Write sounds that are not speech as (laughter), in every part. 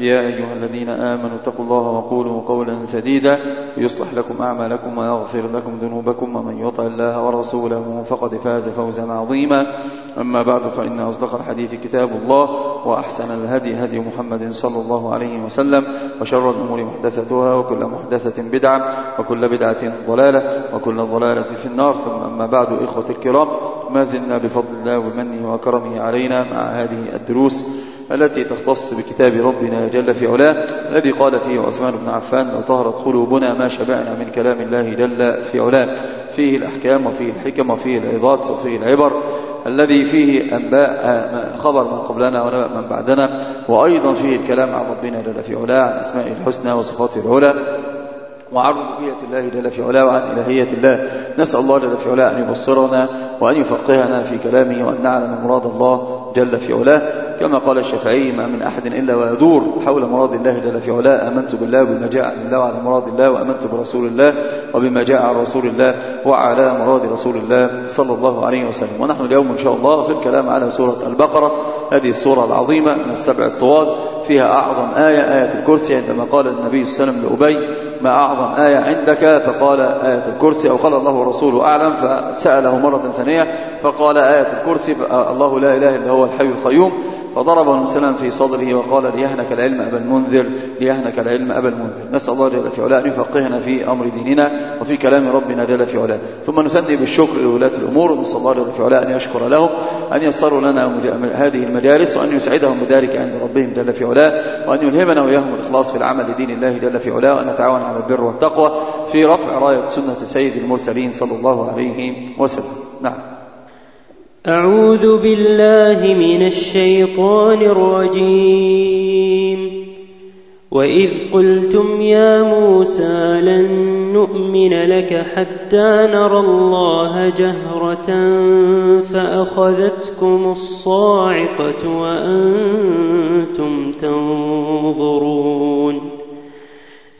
يا أيها الذين آمنوا اتقوا الله وقولوا قولا سديدا يصلح لكم أعمالكم ويغفر لكم ذنوبكم ومن يطع الله ورسوله فقد فاز فوزا عظيما. أما بعد فإن أصدق الحديث كتاب الله وأحسن الهدي هدي محمد صلى الله عليه وسلم وشر الأمور محدثتها وكل محدثة بدعة وكل بدعة ضلالة وكل ضلالة في النار. ثم أما بعد إخوة الكرام ما زلنا بفضل الله ومنه وكرمه علينا مع هذه الدروس. التي تختص بكتاب ربنا جل في علاه الذي قال فيه عثمان بن عفان لو طهرت قلوبنا ما شبعنا من كلام الله جل في علاه. فيه الأحكام وفيه الحكم وفيه العظات وفيه العبر الذي فيه أنباء خبر من قبلنا ونبأ من بعدنا وأيضا فيه الكلام عن ربنا جل في علاه عن أسمائه الحسنى وصفاته العلى وعن ربوبية الله جل في علاه وعن إلهية الله. نسأل الله جل في علاه أن يبصرنا وأن يفقهنا في كلامه وأن نعلم مراد الله. جل في علاه. كما قال الشافعي ما من أحد إلا ويدور حول مراد الله جل في علاه. آمنت بالله وبما جاء عن الله وعلى مراد الله وآمنت برسول الله وبما جاء عن رسول الله وعلى مراد رسول الله صلى الله عليه وسلم. ونحن اليوم إن شاء الله في الكلام على سورة البقرة. هذه السورة العظيمة من السبع الطوال فيها أعظم آية آية الكرسي عندما قال النبي صلى الله عليه وسلم لأبي ما أعظم آية عندك فقال آية الكرسي أو قال الله ورسوله أعلم فسأله مرة ثانية فقال آية الكرسي الله لا إله إلا هو الحي القيوم. فضربه المسلم في صدره وقال ليهنك العلم أبا المنذر ليهنك العلم أبا المنذر. نسأل الله جل في علاه أن يفقهنا في أمر ديننا وفي كلام ربنا جل في علاه. ثم نثني بالشكر لولاة الأمور. ونسأل الله جل في علاه أن يشكر لهم أن يسروا لنا هذه المجالس وأن يسعدهم بذلك عند ربهم جل في علاه وأن يلهمنا وإياهم الإخلاص في العمل لدين الله جل في علاه وأن نتعاون على البر والتقوى في رفع راية سنة سيد المرسلين صلى الله عليه وسلم. نعم. أعوذ بالله من الشيطان الرجيم. وإذ قلتم يا موسى لن نؤمن لك حتى نرى الله جهرة فأخذتكم الصاعقة وأنتم تنظرون.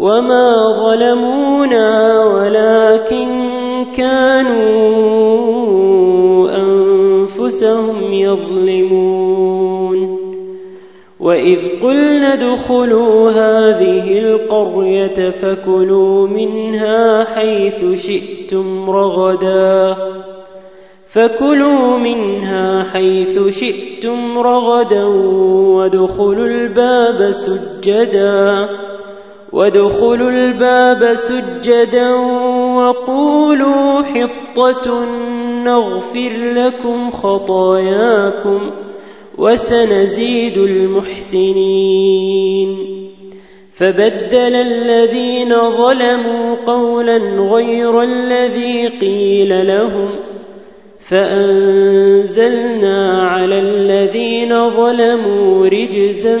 وما ظلمونا ولكن كانوا أنفسهم يظلمون وإذ قلنا ادخلوا هذه القرية فكلوا منها حيث شئتم رغدا فكلوا منها حيث شئتم رغدا وادخلوا الباب سجدا وادخلوا الباب سجدا وقولوا حطة نغفر لكم خطاياكم وسنزيد المحسنين. فبدل الذين ظلموا قولا غير الذي قيل لهم فأنزلنا على الذين ظلموا رجزا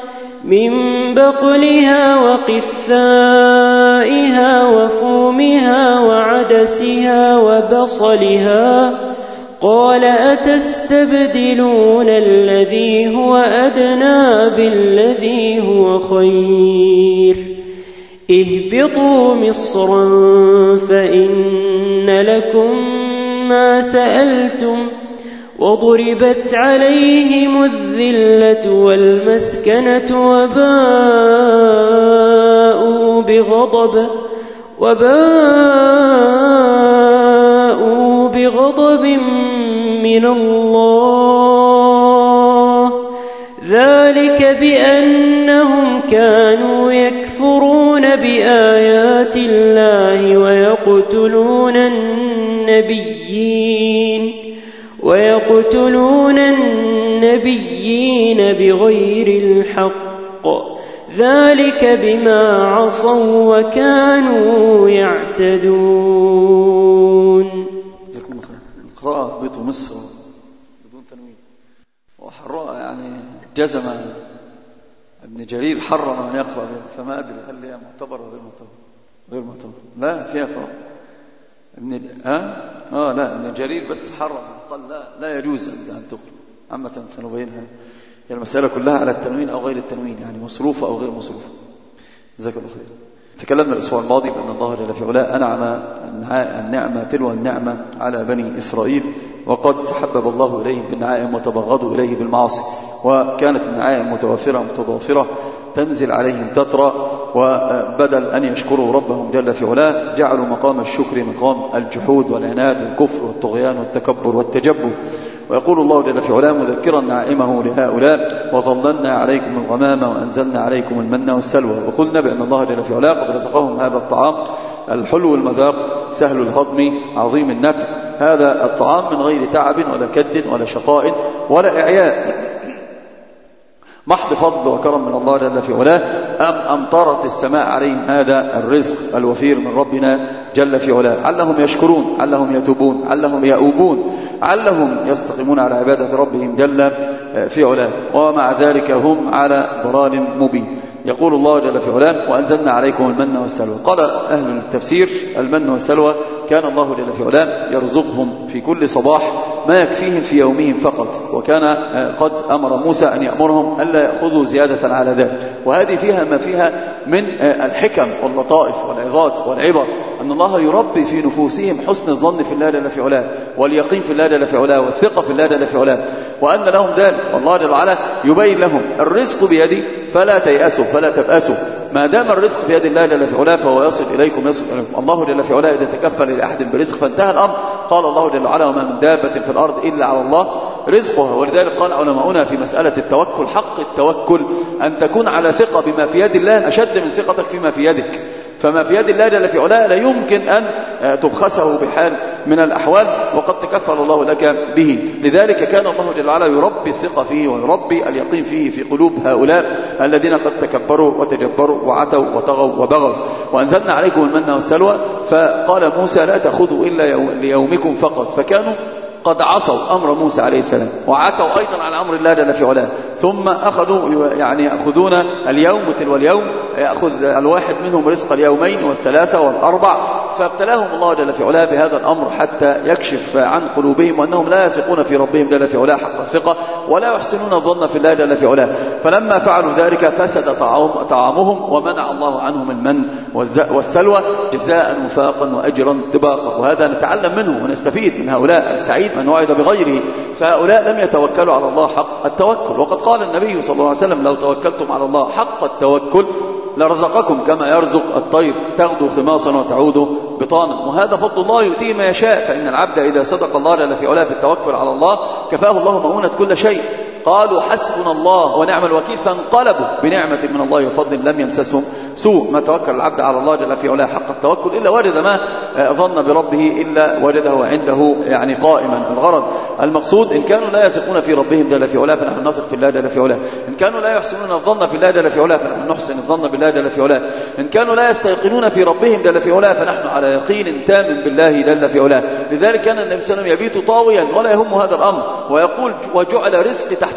من بقلها وقثائها وفومها وعدسها وبصلها قال أتستبدلون الذي هو أدنى بالذي هو خير اهبطوا مصرا فإن لكم ما سألتم وضربت عليهم الذلة والمسكنة وباءوا بغضب وباءوا بغضب من الله. ذلك بأنهم كانوا يكفرون بآيات الله ويقتلون النبيين. ويقتلون النبيين بغير الحق ذلك بما عصوا وكانوا يعتدون. القراءة بيت مصر بدون تنوين. وحراء يعني جزم ابن جرير حرم أن يقرأ فما أدري هل هي معتبرة غير معتبرة. غير معتبرة. لا فيها فرق. ابن ها؟ آه لا ابن جرير بس حرم. قال لا لا يجوز ان تقرأ عامة سنبينها هي المسألة كلها على التنوين أو غير التنوين يعني مصروفة أو غير مصروفة جزاك الله خير. تكلمنا الأسبوع الماضي بأن الله جل في علاه أنعم النعمة تلو النعمة على بني إسرائيل وقد حبب الله إليهم بالنعائم وتبغضوا إليه بالمعاصي وكانت النعائم متوافرة متضافرة. تنزل عليهم تترى وبدل أن يشكروا ربهم جل في علاه جعلوا مقام الشكر مقام الجحود والعناد والكفر والطغيان والتكبر والتجبر. ويقول الله جل في علاه مذكرا نعيمه لهؤلاء وظللنا عليكم الغمام وأنزلنا عليكم المن والسلوى. وقلنا بأن الله جل في علاه قد رزقهم هذا الطعام الحلو المذاق سهل الهضم عظيم النفع. هذا الطعام من غير تعب ولا كد ولا شقاء ولا إعياء. محض فضل وكرم من الله جل في علاه. أم أمطرت السماء عليهم هذا الرزق الوفير من ربنا جل في علاه. علهم يشكرون علهم يتوبون علهم يؤوبون علهم يستقيمون على عبادة ربهم جل في علاه. ومع ذلك هم على ضلال مبين. يقول الله جل في علاه وأنزلنا عليكم المن والسلوى. قال أهل التفسير المن والسلوى كان الله جل في علاه يرزقهم في كل صباح ما يكفيهم في يومهم فقط وكان قد أمر موسى أن يأمرهم ألا يأخذوا زيادة على ذلك. وهذه فيها ما فيها من الحكم واللطائف والعظات والعبر أن الله يربي في نفوسهم حسن الظن في الله جل في علاه واليقين في الله جل في علاه والثقة في الله جل في علاه وأن لهم ذلك والله جل وعلا يبين لهم الرزق بيدي فلا تيأسوا فلا تبأسوا. ما دام الرزق في يد الله جل في علاه فهو يصل إليكم يصل إليكم. الله جل في علاه إذا تكفل لأحد برزق فانتهى الأمر. قال الله جل وعلا وما من دابة في الأرض إلا على الله رزقها. ولذلك قال علماؤنا في مسألة التوكل حق التوكل أن تكون على ثقة بما في يد الله أشد من ثقتك فيما في يدك. فما في يد الله جل في علاه لا يمكن أن تبخسه بحال من الأحوال وقد تكفل الله لك به. لذلك كان الله جل وعلا يربي الثقة فيه ويربي اليقين فيه في قلوب هؤلاء الذين قد تكبروا وتجبروا وعتوا وطغوا وبغوا. وأنزلنا عليكم المن والسلوى فقال موسى لا تأخذوا إلا ليومكم فقط. فكانوا قد عصوا أمر موسى عليه السلام وعتوا أيضا على أمر الله جل في علاه. ثم أخذوا يعني يأخذون اليوم تلو اليوم يأخذ الواحد منهم رزق اليومين والثلاثة والأربع فابتلاهم الله جل في علاه بهذا الأمر حتى يكشف عن قلوبهم وأنهم لا يثقون في ربهم جل في علاه حق الثقة ولا يحسنون الظن في الله جل في علاه. فلما فعلوا ذلك فسد طعامهم ومنع الله عنهم المن والسلوى جزاء وفاقا وأجرا طباقا. وهذا نتعلم منه ونستفيد من هؤلاء السعيد من وعد بغيره فهؤلاء لم يتوكلوا على الله حق التوكل. وقد قال النبي صلى الله عليه وسلم لو توكلتم على الله حق التوكل لرزقكم كما يرزق الطير تغدو خماصا وتعود بطانا. وهذا فضل الله يؤتيه ما يشاء فإن العبد إذا صدق الله جل في علاه في التوكل على الله كفاه الله مؤونة كل شيء. قالوا حسبنا الله ونعم الوكيل فانقلبوا بنعمة من الله وفضل لم يمسسهم سوء. ما توكل العبد على الله جل في علاه حق التوكل إلا ورد ما ظن بربه إلا وجده عنده يعني قائما الغرض. المقصود إن كانوا لا يثقون في ربهم جل في علاه فنحن نثق في الله جل في علاه. إن كانوا لا يحسنون الظن في الله جل في علاه فنحن نحسن الظن بالله جل في علاه. إن كانوا لا يستيقنون في ربهم جل في علاه فنحن على يقين تام بالله جل في علاه. لذلك كان النبي صلى الله عليه وسلم يبيت طاويا ولا يهم هذا الأمر ويقول وجعل رزق تحت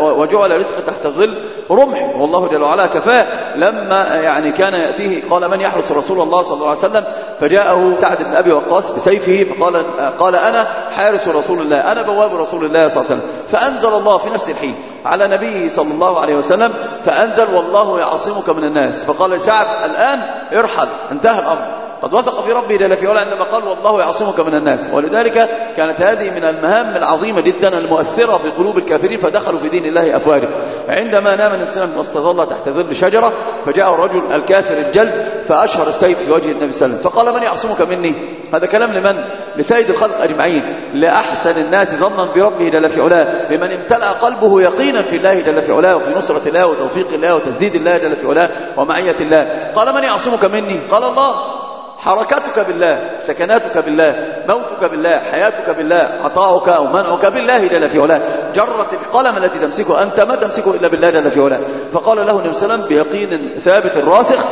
وجعل رزق تحت ظل رمح. والله جل وعلا كفاه لما يعني كان يأتيه قال من يحرس رسول الله صلى الله عليه وسلم؟ فجاءه سعد بن أبي وقاص بسيفه فقال قال أنا حارس رسول الله أنا بواب رسول الله صلى الله عليه وسلم. فأنزل الله في نفس الحين على نبيه صلى الله عليه وسلم فأنزل والله يعصمك من الناس. فقال لسعد الآن ارحل انتهى الأمر. قد وثق في ربه جل في علاه عندما قال والله يعصمك من الناس. ولذلك كانت هذه من المهام العظيمة جدا المؤثرة في قلوب الكافرين فدخلوا في دين الله أفواجا. عندما نام النبي صلى الله عليه وسلم واستظل تحت ظل شجرة فجاء الرجل الكافر الجلد فأشهر السيف في وجه النبي صلى الله عليه وسلم. فقال من يعصمك مني؟ هذا كلام لمن؟ لسيد الخلق أجمعين. لأحسن الناس ظنا بربه جل في علاه. لمن امتلأ قلبه يقينا في الله جل في علاه وفي نصرة الله وتوفيق الله وتسديد الله جل في علاه ومعية الله. قال من يعصمك مني؟ قال الله. حركتك بالله سكناتك بالله موتك بالله حياتك بالله عطاؤك أو منعك بالله جل في علاه. جرت القلم التي تمسكه أنت ما تمسكه إلا بالله جل في علاه. فقال له النبي صلى الله عليه وسلم بيقين ثابت راسخ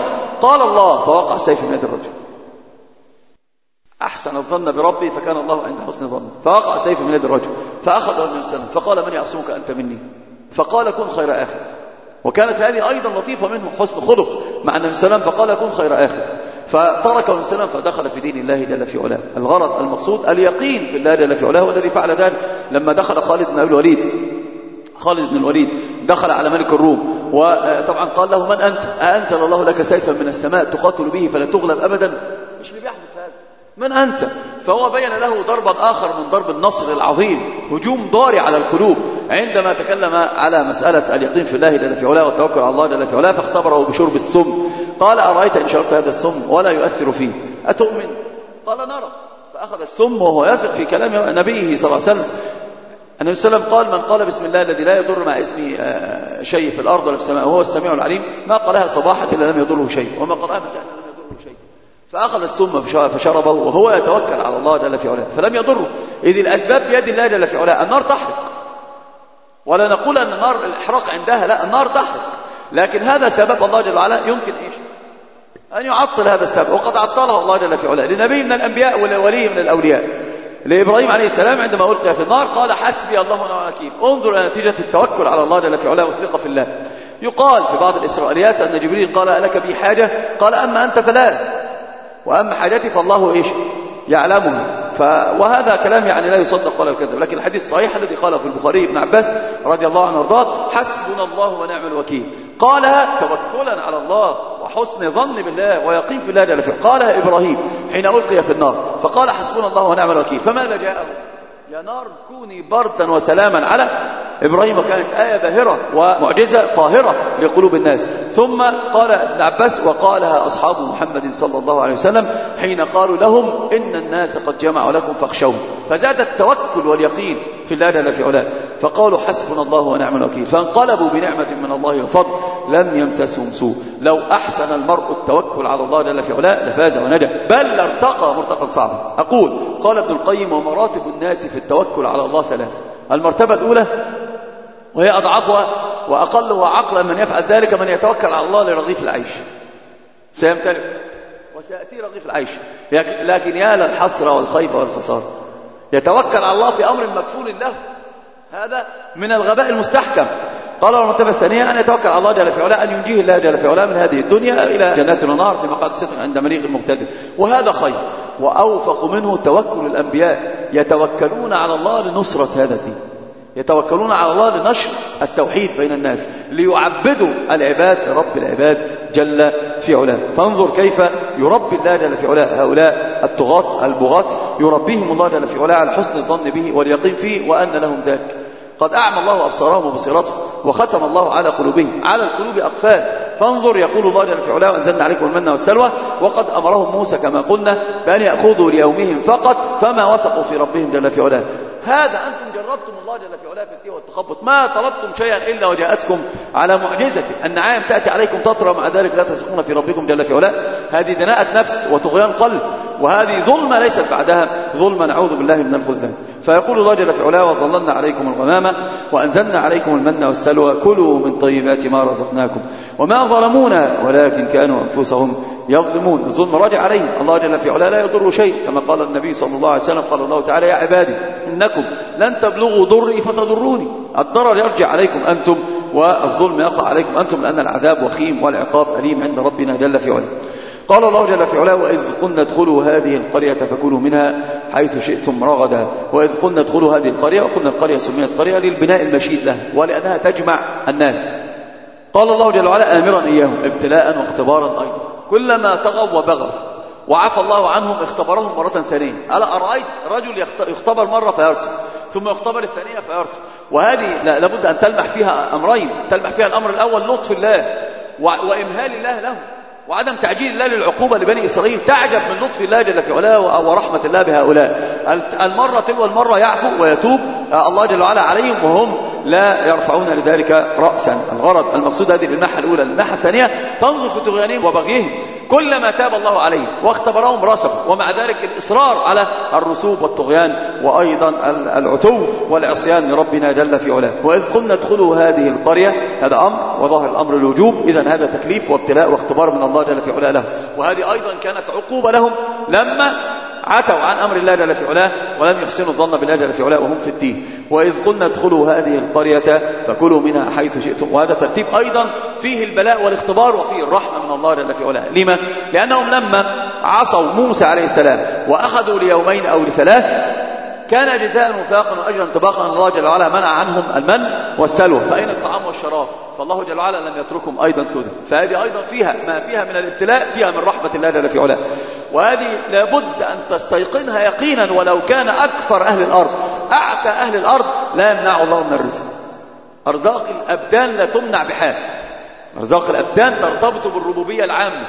قال الله فوقع السيف من يد الرجل. أحسن الظن بربي فكان الله عند حسن ظنه فوقع السيف من يد الرجل. فأخذه النبي صلى الله عليه وسلم فقال من يعصمك أنت مني؟ فقال كن خير آخر. وكانت هذه أيضا لطيفة منه حسن خلق مع النبي صلى الله عليه وسلم فقال كن خير آخر. فتركه وسلم فدخل في دين الله جل في علاه. الغرض المقصود اليقين في الله جل في علاه والذي فعل ذلك. لما دخل خالد بن الوليد خالد بن الوليد دخل على ملك الروم وطبعا قال له من أنت؟ أنزل الله لك سيفا من السماء تقاتل به فلا تغلب أبدا. مش اللي بيحدث هذا. من أنت؟ فهو بين له ضربا آخر من ضرب النصر العظيم هجوم ضاري على القلوب. عندما تكلم على مسألة اليقين في الله جل في علاه والتوكل على الله جل في علاه فاختبره بشرب السم. قال أرأيت إن شربت هذا السم ولا يؤثر فيه؟ أتؤمن؟ قال نرى. فأخذ السم وهو يثق في كلام نبيه صلى الله عليه وسلم. النبي صلى الله عليه وسلم قال من قال بسم الله الذي لا يضر مع اسمه شيء في الأرض ولا في السماء وهو السميع العليم ما قالها صباحا إلا لم يضره شيء وما قالها مساء إلا لم يضره شيء. فأخذ السم فشربه وهو يتوكل على الله جل في علاه. فلم يضره. إذ الأسباب بيد الله جل في علاه. النار تحرق. ولا نقول أن النار الإحراق عندها لا النار تحرق. لكن هذا سبب الله جل وعلا يمكن إيش؟ أن يعطل هذا السبب. وقد عطله الله جل في علاه. لنبي من الأنبياء ولولي من الأولياء. لإبراهيم عليه السلام عندما ألقي في النار قال حسبي الله ونعم الوكيل. انظر إلى نتيجة التوكل على الله جل في علاه والثقة في الله. يقال في بعض الإسرائيليات أن جبريل قال لك بي حاجة؟ قال أما أنت فلا وأما حاجتي فالله إيش؟ يعلمها ف... وهذا كلام يعني لا يصدق ولا يكذب. لكن الحديث الصحيح الذي قاله في البخاري ابن عباس رضي الله عنه وارضاه حسبنا الله ونعم الوكيل. قالها توكلا على الله. وحسن ظن بالله ويقين في الله جل وعلا. قالها إبراهيم حين ألقي في النار فقال حسبنا الله ونعم الوكيل فماذا جاءه؟ يا نار كوني بردا وسلاما على إبراهيم وكانت آية باهرة ومعجزة قاهرة لقلوب الناس. ثم قال ابن عباس وقالها أصحاب محمد صلى الله عليه وسلم حين قالوا لهم إن الناس قد جمعوا لكم فاخشوهم. فزاد التوكل واليقين في الله جل في علاه. فقالوا حسبنا الله ونعم الوكيل. فانقلبوا بنعمة من الله وفضل لم يمسسهم سوء. لو أحسن المرء التوكل على الله جل في علاه لفاز ونجا بل لارتقى مرتقى صعبا أقول قال ابن القيم ومراتب الناس في التوكل على الله ثلاث. المرتبة الأولى وهي أضعفها وأقلها عقلا من يفعل ذلك من يتوكل على الله لرغيف العيش. سيمتلك وسيأتي رغيف العيش. لكن يا للحسرة والخيبة والخسارة يتوكل على الله في أمر مكفول له. هذا من الغباء المستحكم. قال المرتبة الثانية أن يتوكل على الله جل في أن ينجيه الله جل في من هذه الدنيا إلى جنات ونار في مقعد صدق عند مليك المقتدر وهذا خير. وأوفق منه توكل الأنبياء يتوكلون على الله لنصرة هذا الدين. يتوكلون على الله لنشر التوحيد بين الناس ليعبدوا العباد رب العباد جل في علاه. فانظر كيف يربي الله جل في علاه. هؤلاء الطغاة البغاة يربيهم الله جل في علاه على حسن الظن به واليقين فيه وأن لهم ذلك. قد أعمى الله أبصارهم وبصيرتهم وختم الله على قلوبهم. على القلوب أقفال. فانظر يقول الله جل في علاه وأنزلنا عليكم المن والسلوى وقد أمرهم موسى كما قلنا بأن يأخذوا ليومهم فقط فما وثقوا في ربهم جل في علاه. هذا أنتم جربتم الله جل في علاه في التيه والتخبط. ما طلبتم شيئا إلا وجاءتكم على معجزته النعائم تأتي عليكم تطرى مع ذلك لا تثقون في ربكم جل في علاه. هذه دناءة نفس وطغيان قلب وهذه ظلمة ليست بعدها. ظلمة نعوذ بالله من الخزدان فيقول الله جل في علاه وظللنا عليكم الغمامة وأنزلنا عليكم المن والسلوى كلوا من طيبات ما رزقناكم وما ظلمونا ولكن كانوا أنفسهم يظلمون. الظلم راجع عليهم الله جل في علاه لا يضر شيء كما قال النبي صلى الله عليه وسلم قال الله تعالى يا عبادي إنكم لن تبلغوا ضري فتضروني. الضرر يرجع عليكم أنتم والظلم يقع عليكم أنتم لأن العذاب وخيم والعقاب أليم عند ربنا جل في علاه. قال الله جل في علاه وإذ قلنا ادخلوا هذه القرية فكلوا منها حيث شئتم رغدا. وإذ قلنا ادخلوا هذه القرية وقلنا القرية سميت قرية للبناء المشيد لها ولأنها تجمع الناس. قال الله جل وعلا آمرا إياهم ابتلاء واختبارا أيضا. كلما طغوا وبغوا وعفى الله عنهم اختبرهم مرة ثانية. ألا أرأيت رجل يختبر مرة فيرسل ثم يختبر الثانية فيرسل. وهذه لابد أن تلمح فيها أمرين. تلمح فيها الأمر الأول لطف الله وإمهال الله لهم. وعدم تعجيل الله للعقوبة لبني إسرائيل تعجب من لطف الله جل في علاه ورحمة الله بهؤلاء. المرة تلو المرة يعفو ويتوب الله جل وعلا عليهم وهم لا يرفعون لذلك رأسا. الغرض المقصود هذه بالناحية الأولى. الناحية الثانية تنظر في طغيانهم وبغيهم. كلما تاب الله عليهم واختبرهم رسبوا ومع ذلك الإصرار على الرسوب والطغيان وأيضا العتو والعصيان لربنا جل في علاه. وإذ قلنا ادخلوا هذه القرية هذا أمر وظاهر الأمر الوجوب. إذا هذا تكليف وابتلاء واختبار من الله جل في علاه له. وهذه أيضا كانت عقوبة لهم لما عتوا عن أمر الله جل في علاه ولم يحسنوا الظن بالله جل في علاه وهم في الدين. وإذ قلنا ادخلوا هذه القرية فكلوا منها حيث شئتم. وهذا ترتيب أيضا فيه البلاء والاختبار وفيه الرحمة من الله جل في علاه. لما؟ لأنهم لما عصوا موسى عليه السلام وأخذوا ليومين أو لثلاث كان جزاء وفاقا وأجرا طباقا الله جل وعلا منع عنهم المن والسلوى. فأين الطعام والشراب فالله جل وعلا لم يتركهم أيضا سدى فهذه أيضا فيها ما فيها من الابتلاء فيها من رحمة الله جل في علاه. وهذه لابد أن تستيقنها يقينا ولو كان أكثر أهل الأرض. أعتى أهل الأرض لا يمنع الله من الرزق. أرزاق الأبدان لا تمنع بحال. أرزاق الأبدان ترتبط بالربوبية العامة.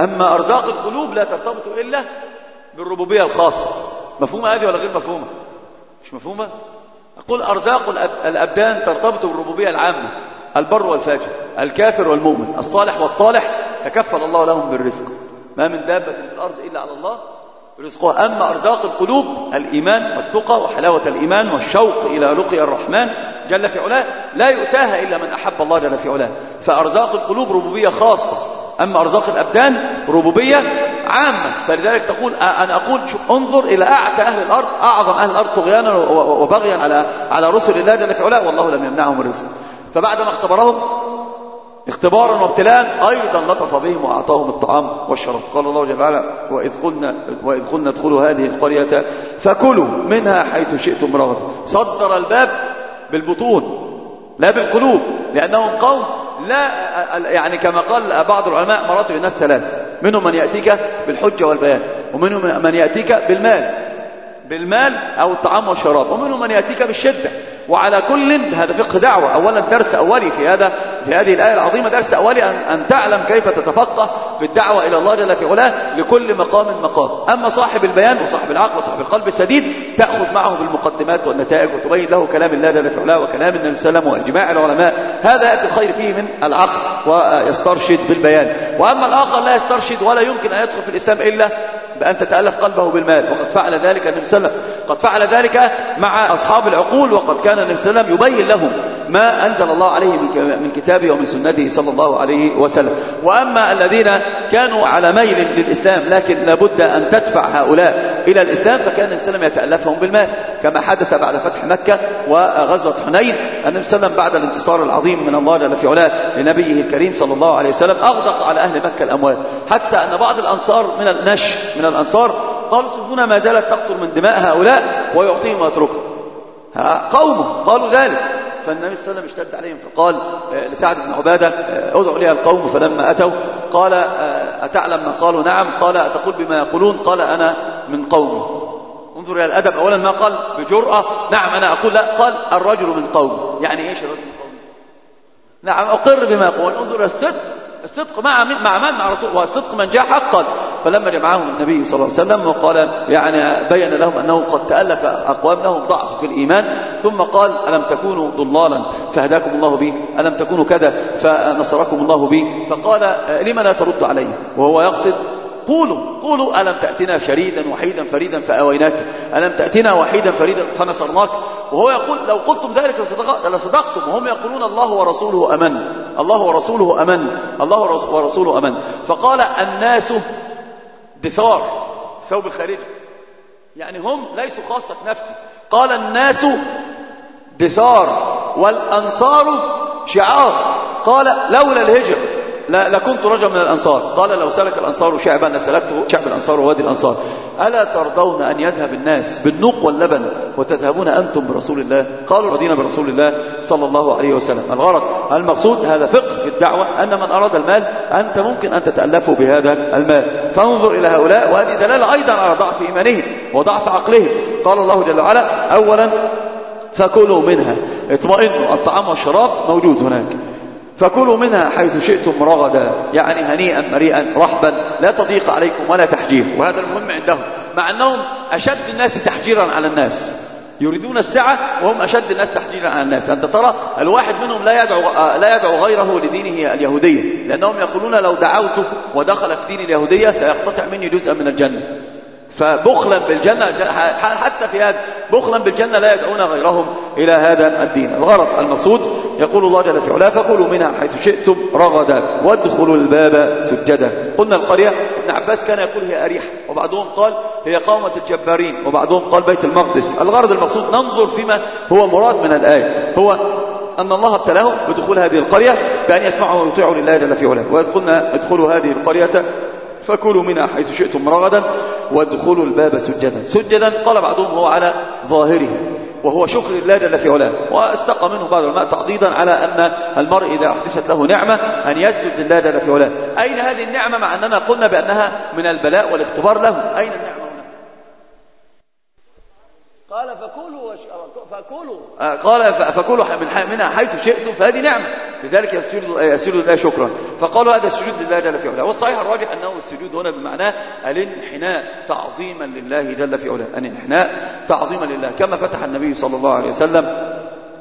أما أرزاق القلوب لا ترتبط إلا بالربوبية الخاصة. مفهومة هذه ولا غير مفهومة؟ مش مفهومة؟ أقول أرزاق الأبدان ترتبط بالربوبية العامة. البر والفاجر الكافر والمؤمن الصالح والطالح تكفل الله لهم بالرزق. ما من دابة في الأرض إلا على الله. رزقها. أما أرزاق القلوب الإيمان والتقى وحلاوة الإيمان والشوق إلى لقي الرحمن جل في علاه لا يؤتاها إلا من أحب الله جل في علاه. فأرزاق القلوب ربوبية خاصة. أما أرزاق الأبدان ربوبية عامة. فلذلك تقول أنا أقول انظر إلى أعتى أهل الأرض أعظم أهل الأرض طغيانا وبغيا على على رسل الله جل في علاه والله لم يمنعهم الرزق. فبعدما اختبرهم اختبارا وابتلاء أيضا لطف بهم وأعطاهم الطعام والشراب. قال الله جل وعلا وإذ قلنا, وإذ قلنا ادخلوا هذه القرية فكلوا منها حيث شئتم رغدا صدر الباب بالبطون لا بالقلوب لأنهم قوم لا يعني كما قال بعض العلماء مراتب الناس ثلاث منهم من يأتيك بالحجة والبيان ومنهم من يأتيك بالمال بالمال أو الطعام والشراب ومنهم من يأتيك بالشدة. وعلى كل هذا فقه دعوة. أولا درس أولي في هذا في هذه الآية العظيمة درس أولي أن, أن تعلم كيف تتفقه في الدعوة إلى الله جل في علاه لكل مقام مقام. أما صاحب البيان وصاحب العقل وصاحب القلب السديد تأخذ معه بالمقدمات والنتائج وتبين له كلام الله جل في علاه وكلام النبي صلى الله عليه وسلم وإجماع العلماء. هذا يأتي الخير فيه من العقل ويسترشد بالبيان. وأما الآخر لا يسترشد ولا يمكن أن يدخل في الإسلام إلا بأن تتألف قلبه بالمال. وقد فعل ذلك النبي صلى الله عليه وسلم. قد فعل ذلك مع أصحاب العقول وقد كان النبي صلى الله عليه وسلم يبين لهم ما أنزل الله عليه من كتابه ومن سنته صلى الله عليه وسلم. وأما الذين كانوا على ميل للإسلام لكن لابد أن تدفع هؤلاء إلى الإسلام فكان النبي صلى الله عليه وسلم يتألفهم بالمال كما حدث بعد فتح مكة وغزوة حنين. النبي صلى الله عليه وسلم بعد الانتصار العظيم من الله جل في علاه لنبيه الكريم صلى الله عليه وسلم أغدق على أهل مكة الأموال. حتى أن بعض الأنصار من النش من الأنصار قالوا سفونا ما زالت تقطر من دماء هؤلاء ويعطيهم ويتركهم. قومه قالوا ذلك. فالنبي صلى الله عليه وسلم اشتد عليهم فقال لسعد بن عبادة ادعوا لي القوم فلما أتوا قال أتعلم ما قالوا؟ نعم. قال أتقول بما يقولون؟ قال أنا من قومي. انظر إلى الأدب. أولا ما قال بجرأة نعم أنا أقول لا. قال الرجل من قوم يعني إيش الرجل من قوم نعم أقر بما يقول. انظر إلى الصدق الصدق مع من مع من؟ مع رسول والصدق من جاء حقا. فلما جمعهم النبي صلى الله عليه وسلم وقال يعني بين لهم أنه قد تألف أقوام لهم ضعف في الإيمان ثم قال ألم تكونوا ضلالا؟ فهداكم الله به ألم تكونوا كذا؟ فنصركم الله به فقال لما لا ترد عليه؟ وهو يقصد قولوا قولوا ألم تأتنا شريدا وحيدا فريدا فأويناك؟ ألم تأتنا وحيدا فريدا فنصرناك؟ وهو يقول لو قلتم ذلك لصدقتم. وهم يقولون الله ورسوله أمن. الله ورسوله أمن. الله ورسوله أمن. فقال الناس دثار ثوب الخارجي يعني هم ليسوا خاصة نفسي قال الناس دثار والأنصار شعار. قال لولا الهجر لكنت رجل من الأنصار. قال لو سلك الأنصار شعبا لسلكته شعب الأنصار ووادي الأنصار. ألا ترضون أن يذهب الناس بالنوق واللبن وتذهبون أنتم برسول الله؟ قالوا رضينا برسول الله صلى الله عليه وسلم. الغرض المقصود هذا فقه في الدعوة أن من أراد المال أنت ممكن أن تتألفه بهذا المال. فانظر إلى هؤلاء وهذه دلالة أيضا على ضعف إيمانهم وضعف عقلهم. قال الله جل وعلا أولا فكلوا منها. اطمئنوا الطعام والشراب موجود هناك. فكلوا منها حيث شئتم رغدا يعني هنيئا مريئا رحبا لا تضيق عليكم ولا تحجير. وهذا المهم عندهم مع أنهم أشد الناس تحجيرا على الناس. يريدون السعة وهم أشد الناس تحجيرا على الناس. أنت ترى الواحد منهم لا يدعو, لا يدعو غيره لدينه اليهودية لأنهم يقولون لو دعوته ودخل في دين اليهودية سيقتطع مني جزءا من الجنة. فبخلا بالجنة حتى في هذا بخلا بالجنة لا يدعون غيرهم إلى هذا الدين. الغرض المقصود يقول الله جل في علاه فكلوا منها حيث شئتم رغدا وادخلوا الباب سجدا. قلنا القرية ابن عباس كان يقول هي أريحة وبعضهم قال هي قومة الجبارين وبعضهم قال بيت المقدس. الغرض المقصود ننظر فيما هو مراد من الآية. هو أن الله ابتلاه بدخول هذه القرية بأن يسمعوا ويطيعوا لله جل في علاه. ويدخلنا ادخلوا هذه القرية فكلوا منها حيث شئتم رغدا وادخلوا الباب سجدا. سجدا قال بعضهم هو على ظاهره وهو شكر الله جل في علاه واستقى منه بعض العلماء تعضيدا على أن المرء إذا أحدثت له نعمة أن يسجد لله جل في علاه. أين هذه النعمة مع أننا قلنا بأنها من البلاء والاختبار له أين النعمة؟ قال فكلوا. فكلوا. آه قال فكلوا من منها حيث شئتم فهذه نعمة. لذلك يسجد يسجد لله شكرا. فقالوا هذا السجود لله جل في علاه. والصحيح الراجح أنه السجود هنا بمعنى الانحناء تعظيما لله جل في علاه. الانحناء تعظيما لله. كما فتح النبي صلى الله عليه وسلم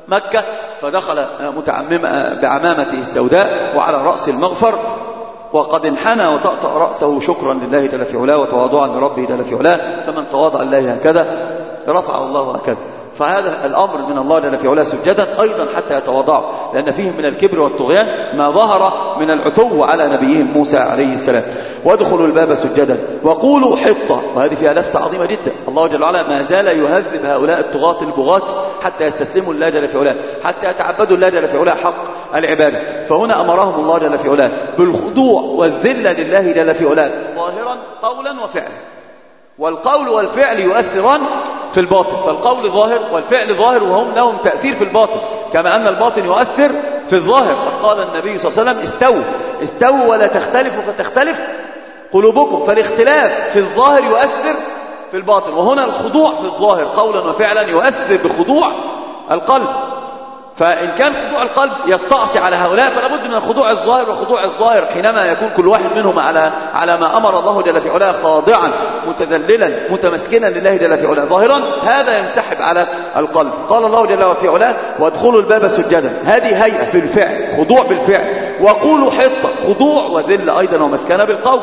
مكة فدخل متعمم بعمامته السوداء وعلى رأس المغفر. وقد انحنى وطأطأ رأسه شكرا لله جل في علاه وتواضعا لربه جل في علاه. فمن تواضع الله هكذا رفعه الله هكذا فهذا الأمر من الله جل في علاه سجدا أيضا حتى يتواضعوا لأن فيهم من الكبر والطغيان ما ظهر من العتو على نبيهم موسى عليه السلام. وادخلوا الباب سجدا. وقولوا حطة. وهذه فيها لفتة عظيمة جدا. الله جل وعلا ما زال يهذب هؤلاء الطغاة البغاة حتى يستسلموا الله جل في علاه حتى يتعبدوا الله جل في علاه حق العبادة. فهنا أمرهم الله جل في علاه بالخضوع والذلة لله جل في علاه ظاهرا قولا وفعلا. والقول والفعل يؤثران في الباطن. فالقول ظاهر والفعل ظاهر وهم لهم تأثير في الباطن كما أن الباطن يؤثر في الظاهر. قال النبي صلى الله عليه وسلم استووا استووا ولا تختلفوا فتختلف قلوبكم. فالاختلاف في الظاهر يؤثر في الباطن وهنا الخضوع في الظاهر قولا وفعلا يؤثر بخضوع القلب. فإن كان خضوع القلب يستعصي على هؤلاء فلا بد من الخضوع الظاهر وخضوع الظاهر حينما يكون كل واحد منهم على على ما أمر الله جل في علاه خاضعا متذللا متمسكنا لله جل في علاه. ظاهرا هذا ينسحب على القلب. قال الله جل في علاه وادخلوا الباب سجدا. هذه هيئة بالفعل خضوع بالفعل وقولوا حطة خضوع وذل أيضا ومسكنة بالقول.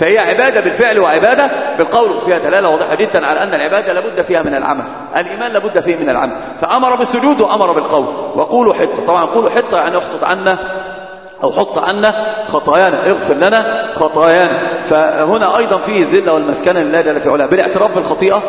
فهي عبادة بالفعل وعبادة بالقول فيها دلالة واضحة جدا على أن العبادة لابد فيها من العمل. الإيمان لابد فيه من العمل. فأمر بالسجود وأمر بالقول. وقولوا حطة. طبعا قولوا حطة يعني احطط عنا. أو حط عنا خطايانا اغفر لنا خطايانا. فهنا أيضا فيه الذلة والمسكنة لله جل في علاه. بالاعتراف بالخطيئة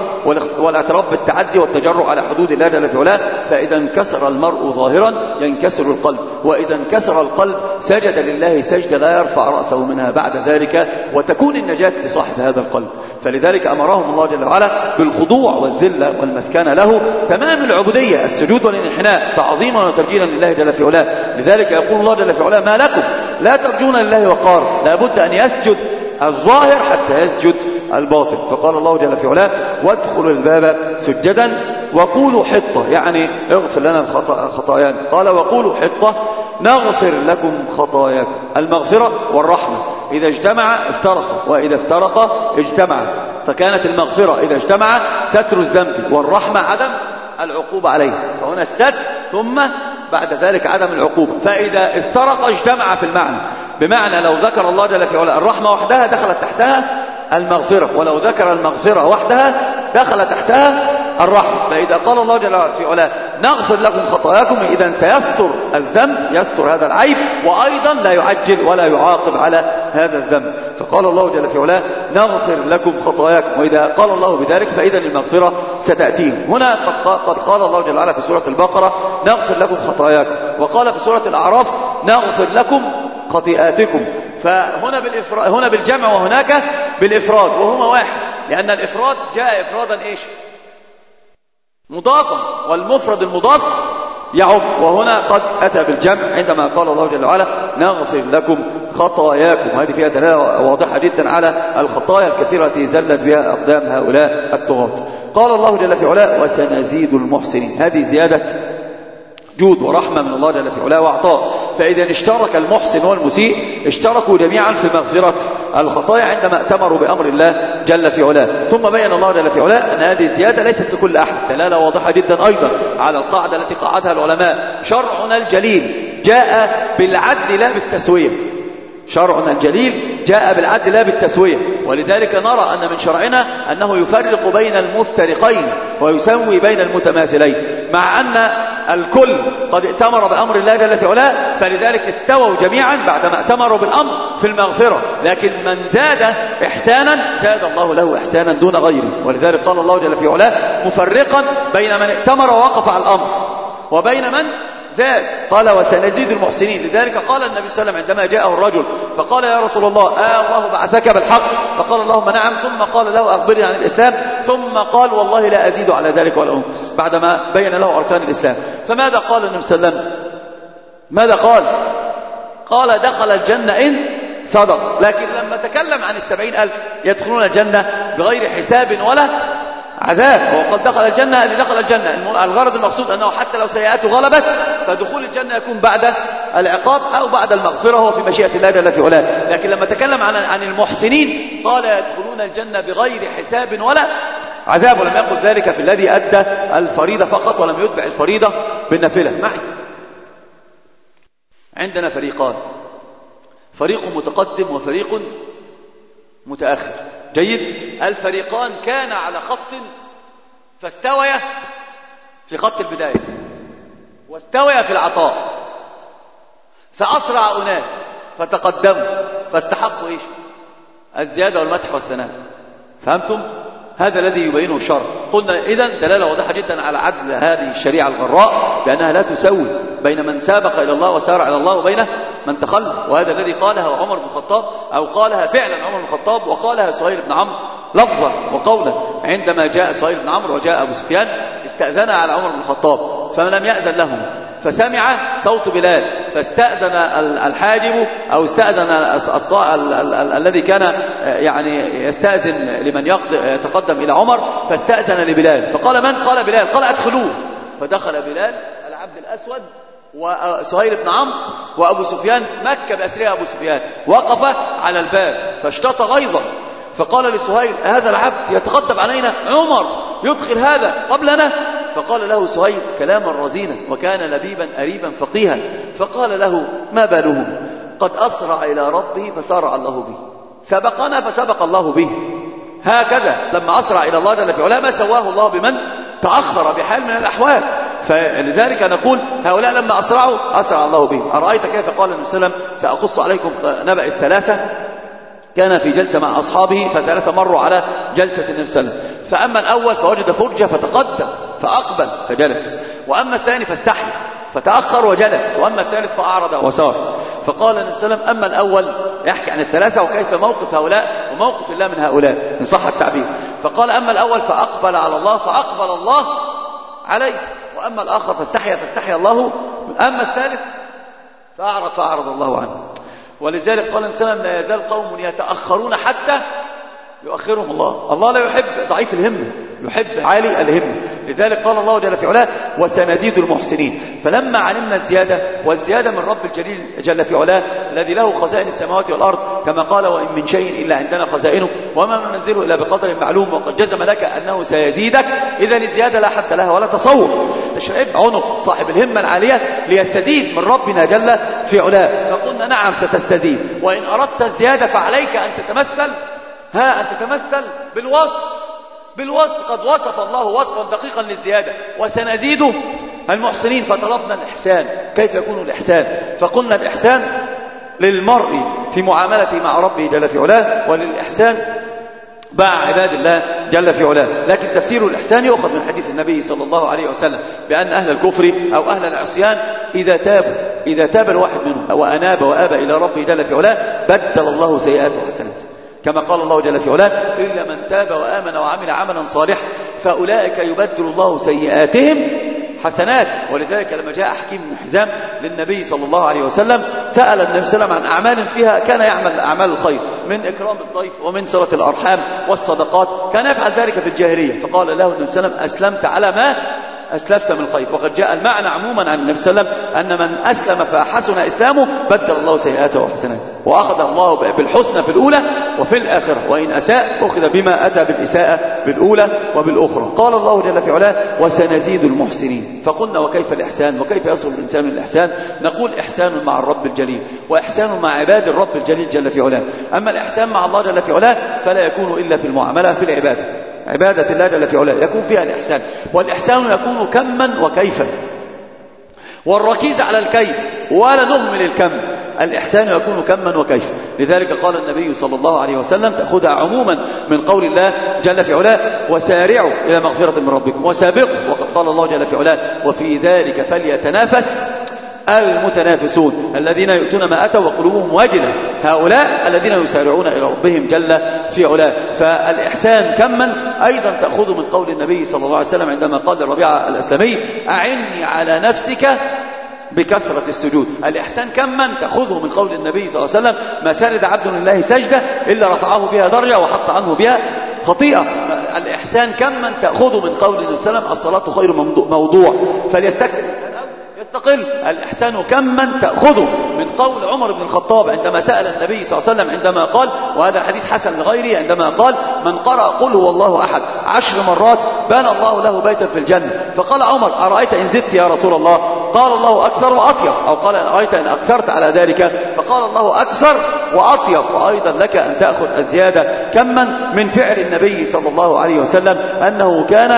والاعتراف بالتعدي والتجرع على حدود الله جل في علاه فإذا انكسر المرء ظاهرا ينكسر القلب. وإذا انكسر القلب سجد لله سجد لا يرفع رأسه منها بعد ذلك وتكون النجاة لصاحب هذا القلب. فلذلك أمرهم الله جل وعلا بالخضوع والذلة والمسكنة له. تمام العبودية السجود والانحناء تعظيما وتبجيلا لله جل في علاه. لذلك يقول الله جل في علاه ما لكم؟ لا ترجون لله وقار. لابد أن يسجد الظاهر حتى يسجد الباطن. فقال الله جل في علاه وادخلوا الباب سجدا وقولوا حطة. يعني اغفر لنا الخطايا قال وقولوا حطة نغفر لكم خطاياكم. المغفرة والرحمة. إذا اجتمع افترق. وإذا افترق اجتمع. فكانت المغفرة إذا اجتمع ستر الذنب والرحمة عدم العقوبة عليه. فهنا الستر ثم بعد ذلك عدم العقوبة. فإذا افترق اجتمع في المعنى. بمعنى لو ذكر الله جل في علاه الرحمة وحدها دخلت تحتها المغفرة. ولو ذكر المغفرة وحدها دخل تحتها الرحمة فإذا قال الله جل في علاه نغفر لكم خطاياكم إذا سيستر الذنب يستر هذا العيب وأيضا لا يعجل ولا يعاقب على هذا الذنب. فقال الله جل في علاه نغفر لكم خطاياكم. وإذا قال الله بذلك فإذا المغفرة ستأتيهم. هنا قد قال الله جل وعلا في سورة البقرة نغفر لكم خطاياكم. وقال في سورة الأعراف نغفر لكم خطيئاتكم. فهنا بالإفراد هنا بالجمع وهناك بالإفراد وهما واحد. لأن الإفراد جاء إفرادا إيش؟ مضافا والمفرد المضاف يعم. وهنا قد أتى بالجمع عندما قال الله جل وعلا نغفر لكم خطاياكم. هذه فيها دلالة واضحة جدا على الخطايا الكثيرة التي زلت بها أقدام هؤلاء الطغاة. قال الله جل في وسنزيد المحسنين. هذه زيادة جود ورحمة من الله جل في علاه وعطاء فإذا اشترك المحسن والمسيء اشتركوا جميعا في مغفرة الخطايا عندما ائتمروا بأمر الله جل في علاه. ثم بين الله جل في علاه أن هذه الزيادة ليست لكل أحد. دلالة واضحة جدا أيضا على القاعدة التي قاعدها العلماء. شرعنا الجليل جاء بالعدل لا بالتسوية. شرعنا الجليل جاء بالعدل لا بالتسوية. ولذلك نرى أن من شرعنا أنه يفرق بين المفترقين ويسوي بين المتماثلين. مع أن الكل قد ائتمر بأمر الله جل علاه فلذلك استووا جميعا بعدما ائتمروا بالأمر في المغفرة. لكن من زاد إحسانا زاد الله له إحسانا دون غيره. ولذلك قال الله جل في علاه مفرقا بين من ائتمر ووقف على الأمر وبين من زاد. قال وسنزيد المحسنين. لذلك قال النبي صلى الله عليه وسلم عندما جاءه الرجل فقال يا رسول الله آه الله بعثك بالحق. فقال اللهم نعم. ثم قال له أخبرني عن الإسلام. ثم قال والله لا أزيد على ذلك ولا أنقص بعدما بين له أركان الإسلام. فماذا قال النبي صلى الله عليه وسلم؟ ماذا قال؟ قال دخل الجنة إن صدق. لكن لما تكلم عن السبعين ألف يدخلون الجنة بغير حساب ولا عذاب. هو قد دخل الجنة هذه دخل الجنة. الغرض المقصود أنه حتى لو سيئاته غلبت فدخول الجنة يكون بعد العقاب أو بعد المغفرة هو في مشيئة الله جل في علاه. لكن لما تكلم عن عن المحسنين قال يدخلون الجنة بغير حساب ولا عذاب. ولم يقل ذلك في الذي أدى الفريضة فقط ولم يتبع الفريضة بالنافلة. معي. عندنا فريقان. فريق متقدم وفريق متأخر. جيد. الفريقان كان على خط فاستويا في خط البداية واستويا في العطاء. فأسرع أناس فتقدموا فاستحقوا إيش؟ الزيادة والمدح والثناء. فهمتم؟ هذا الذي يبينه الشرع قلنا إذا دلالة واضحة جدا على عدل هذه الشريعة الغراء بأنها لا تسوي بين من سابق إلى الله وسارع إلى الله وبين من تخلف وهذا الذي قالها عمر بن الخطاب أو قالها فعلا عمر بن الخطاب وقالها سهيل بن عمرو لفظا وقولا. عندما جاء سهيل بن عمرو وجاء أبو سفيان استأذن على عمر بن الخطاب فلم يأذن لهم. فسمع صوت بلال فاستأذن الحاجب أو استأذن الذي كان يعني يستأذن لمن يتقدم إلى عمر فاستأذن لبلال. فقال من؟ قال بلال. قال أدخلوه. فدخل بلال العبد الأسود وسهيل بن عمرو وأبو سفيان مكة بأسرها أبو سفيان. وقف على الباب فاشتط غيظا فقال لسهيل هذا العبد يتقدم علينا عمر يدخل هذا قبلنا؟ فقال له سهيل كلاما رزينا وكان لبيبا أريبا فقيها فقال له ما باله قد أسرع إلى ربه فسارع الله به. سبقنا فسبق الله به. هكذا لما أسرع إلى الله جل في علاه ما سواه الله بمن؟ تأخر بحال من الأحوال. فلذلك نقول هؤلاء لما أسرعوا أسرع الله بهم أرأيت كيف قال النبي صلى الله عليه وسلم؟ سأقص عليكم نبأ الثلاثة. كان في جلسة مع أصحابه فثلاثة مروا على جلسة النبي صلى الله عليه وسلم. فأما الأول فوجد فرجة فتقدم فأقبل فجلس. وأما الثاني فاستحي فتأخر وجلس. وأما الثالث فأعرض وسار فقال النبي صلى الله عليه وسلم أما الأول يحكي عن الثلاثة وكيف موقف هؤلاء وموقف الله من هؤلاء إن صح التعبير. فقال أما الأول فأقبل على الله فأقبل الله عليه. وأما الآخر فاستحيا فاستحيا الله. أما الثالث فأعرض فأعرض الله عنه. ولذلك قال الإنسان لا يزال قوم يتأخرون حتى يؤخرهم الله. الله لا يحب ضعيف الهمة يحب عالي الهمة لذلك قال الله جل في علاه وسنزيد المحسنين فلما علمنا الزيادة والزيادة من رب الجليل جل في علاه الذي له خزائن السماوات والأرض كما قال وإن من شيء إلا عندنا خزائنه وما ننزله إلا بقدر معلوم وقد جزم لك أنه سيزيدك إذا الزيادة لا حد لها ولا تصور. تشعب عنق صاحب الهمة العالية ليستزيد من ربنا جل في علاه. فقلنا نعم ستستزيد. وإن أردت الزيادة فعليك أن تتمثل ها أن تتمثل بالوصف. بالوصف قد وصف الله وصفا دقيقا للزيادة. وسنزيد المحسنين فطلبنا الإحسان. كيف يكون الإحسان؟ فقلنا الإحسان للمرء في معاملته مع ربه جل في علاه وللإحسان مع عباد الله جل في علاه. لكن تفسير الإحسان يؤخذ من حديث النبي صلى الله عليه وسلم بأن أهل الكفر أو أهل العصيان إذا تابوا إذا تاب الواحد منهم وأناب وآب إلى ربه جل في علاه بدل الله سيئاته حسنات كما قال الله جل في علاه إلا من تاب وآمن وعمل عملا صالحا فأولئك يبدل الله سيئاتهم حسنات. ولذلك لما جاء حكيم بن حزام للنبي صلى الله عليه وسلم سأل النبي صلى الله عليه وسلم عن أعمال فيها كان يعمل أعمال الخير من إكرام الضيف ومن صلة الأرحام والصدقات. كان يفعل ذلك في الجاهلية. فقال له النبي صلى الله عليه وسلم أسلمت على ما أسلفت من خير. وقد جاء المعنى عموما عن النبي صلى الله عليه وسلم أن من أسلم فحسن إسلامه بدل الله سيئاته وحسنات وأخذ الله بالحسنى في الأولى وفي الآخرة. وإن أساء أخذ بما أتى بالإساءة بالأولى وبالأخرى. قال الله جل في علاه وسنزيد المحسنين. فقلنا وكيف الإحسان؟ وكيف يصل الإنسان للإحسان؟ نقول إحسان مع الرب الجليل. وإحسان مع عباد الرب الجليل جل في علاه. أما الإحسان مع الله جل في علاه فلا يكون إلا في المعاملة في العبادة. عبادة الله جل في علاه. يكون فيها الإحسان. والإحسان يكون كما وكيفا. والركيز على الكيف ولا نهمل الكم. الإحسان يكون كما وكيفا. لذلك قال النبي صلى الله عليه وسلم تأخذها عموما من قول الله جل في علاه وسارعوا إلى مغفرة من ربكم وسابقوا. وقد قال الله جل في علاه وفي ذلك فليتنافس المتنافسون الذين يؤتون ما أتوا وقلوبهم واجلة. هؤلاء الذين يسارعون إلى ربهم جل في علاه. فالإحسان كما أيضا تأخذ من قول النبي صلى الله عليه وسلم عندما قال للربيع الأسلمي أعني على نفسك بكثرة السجود. الإحسان كما تأخذه من قول النبي صلى الله عليه وسلم ما سرد عبد لله سجدة إلا رفعه بها درجة وحط عنه بها خطيئة. الإحسان كما تأخذه من قول النبي صلى الله عليه وسلم الصلاة خير موضوع. فليستكثر يستقل الإحسان كما تأخذه؟ من قول عمر بن الخطاب عندما سأل النبي صلى الله عليه وسلم عندما قال وهذا الحديث حسن لغيره عندما قال من قرأ قل هو الله أحد عشر مرات بنى الله له بيتا في الجنة. فقال عمر أرأيت إن زدت يا رسول الله؟ قال الله أكثر وأطيب. أو قال أرأيت إن أكثرت على ذلك. فقال الله أكثر وأطيب. وأيضا لك أن تأخذ الزيادة كما من فعل النبي صلى الله عليه وسلم أنه كان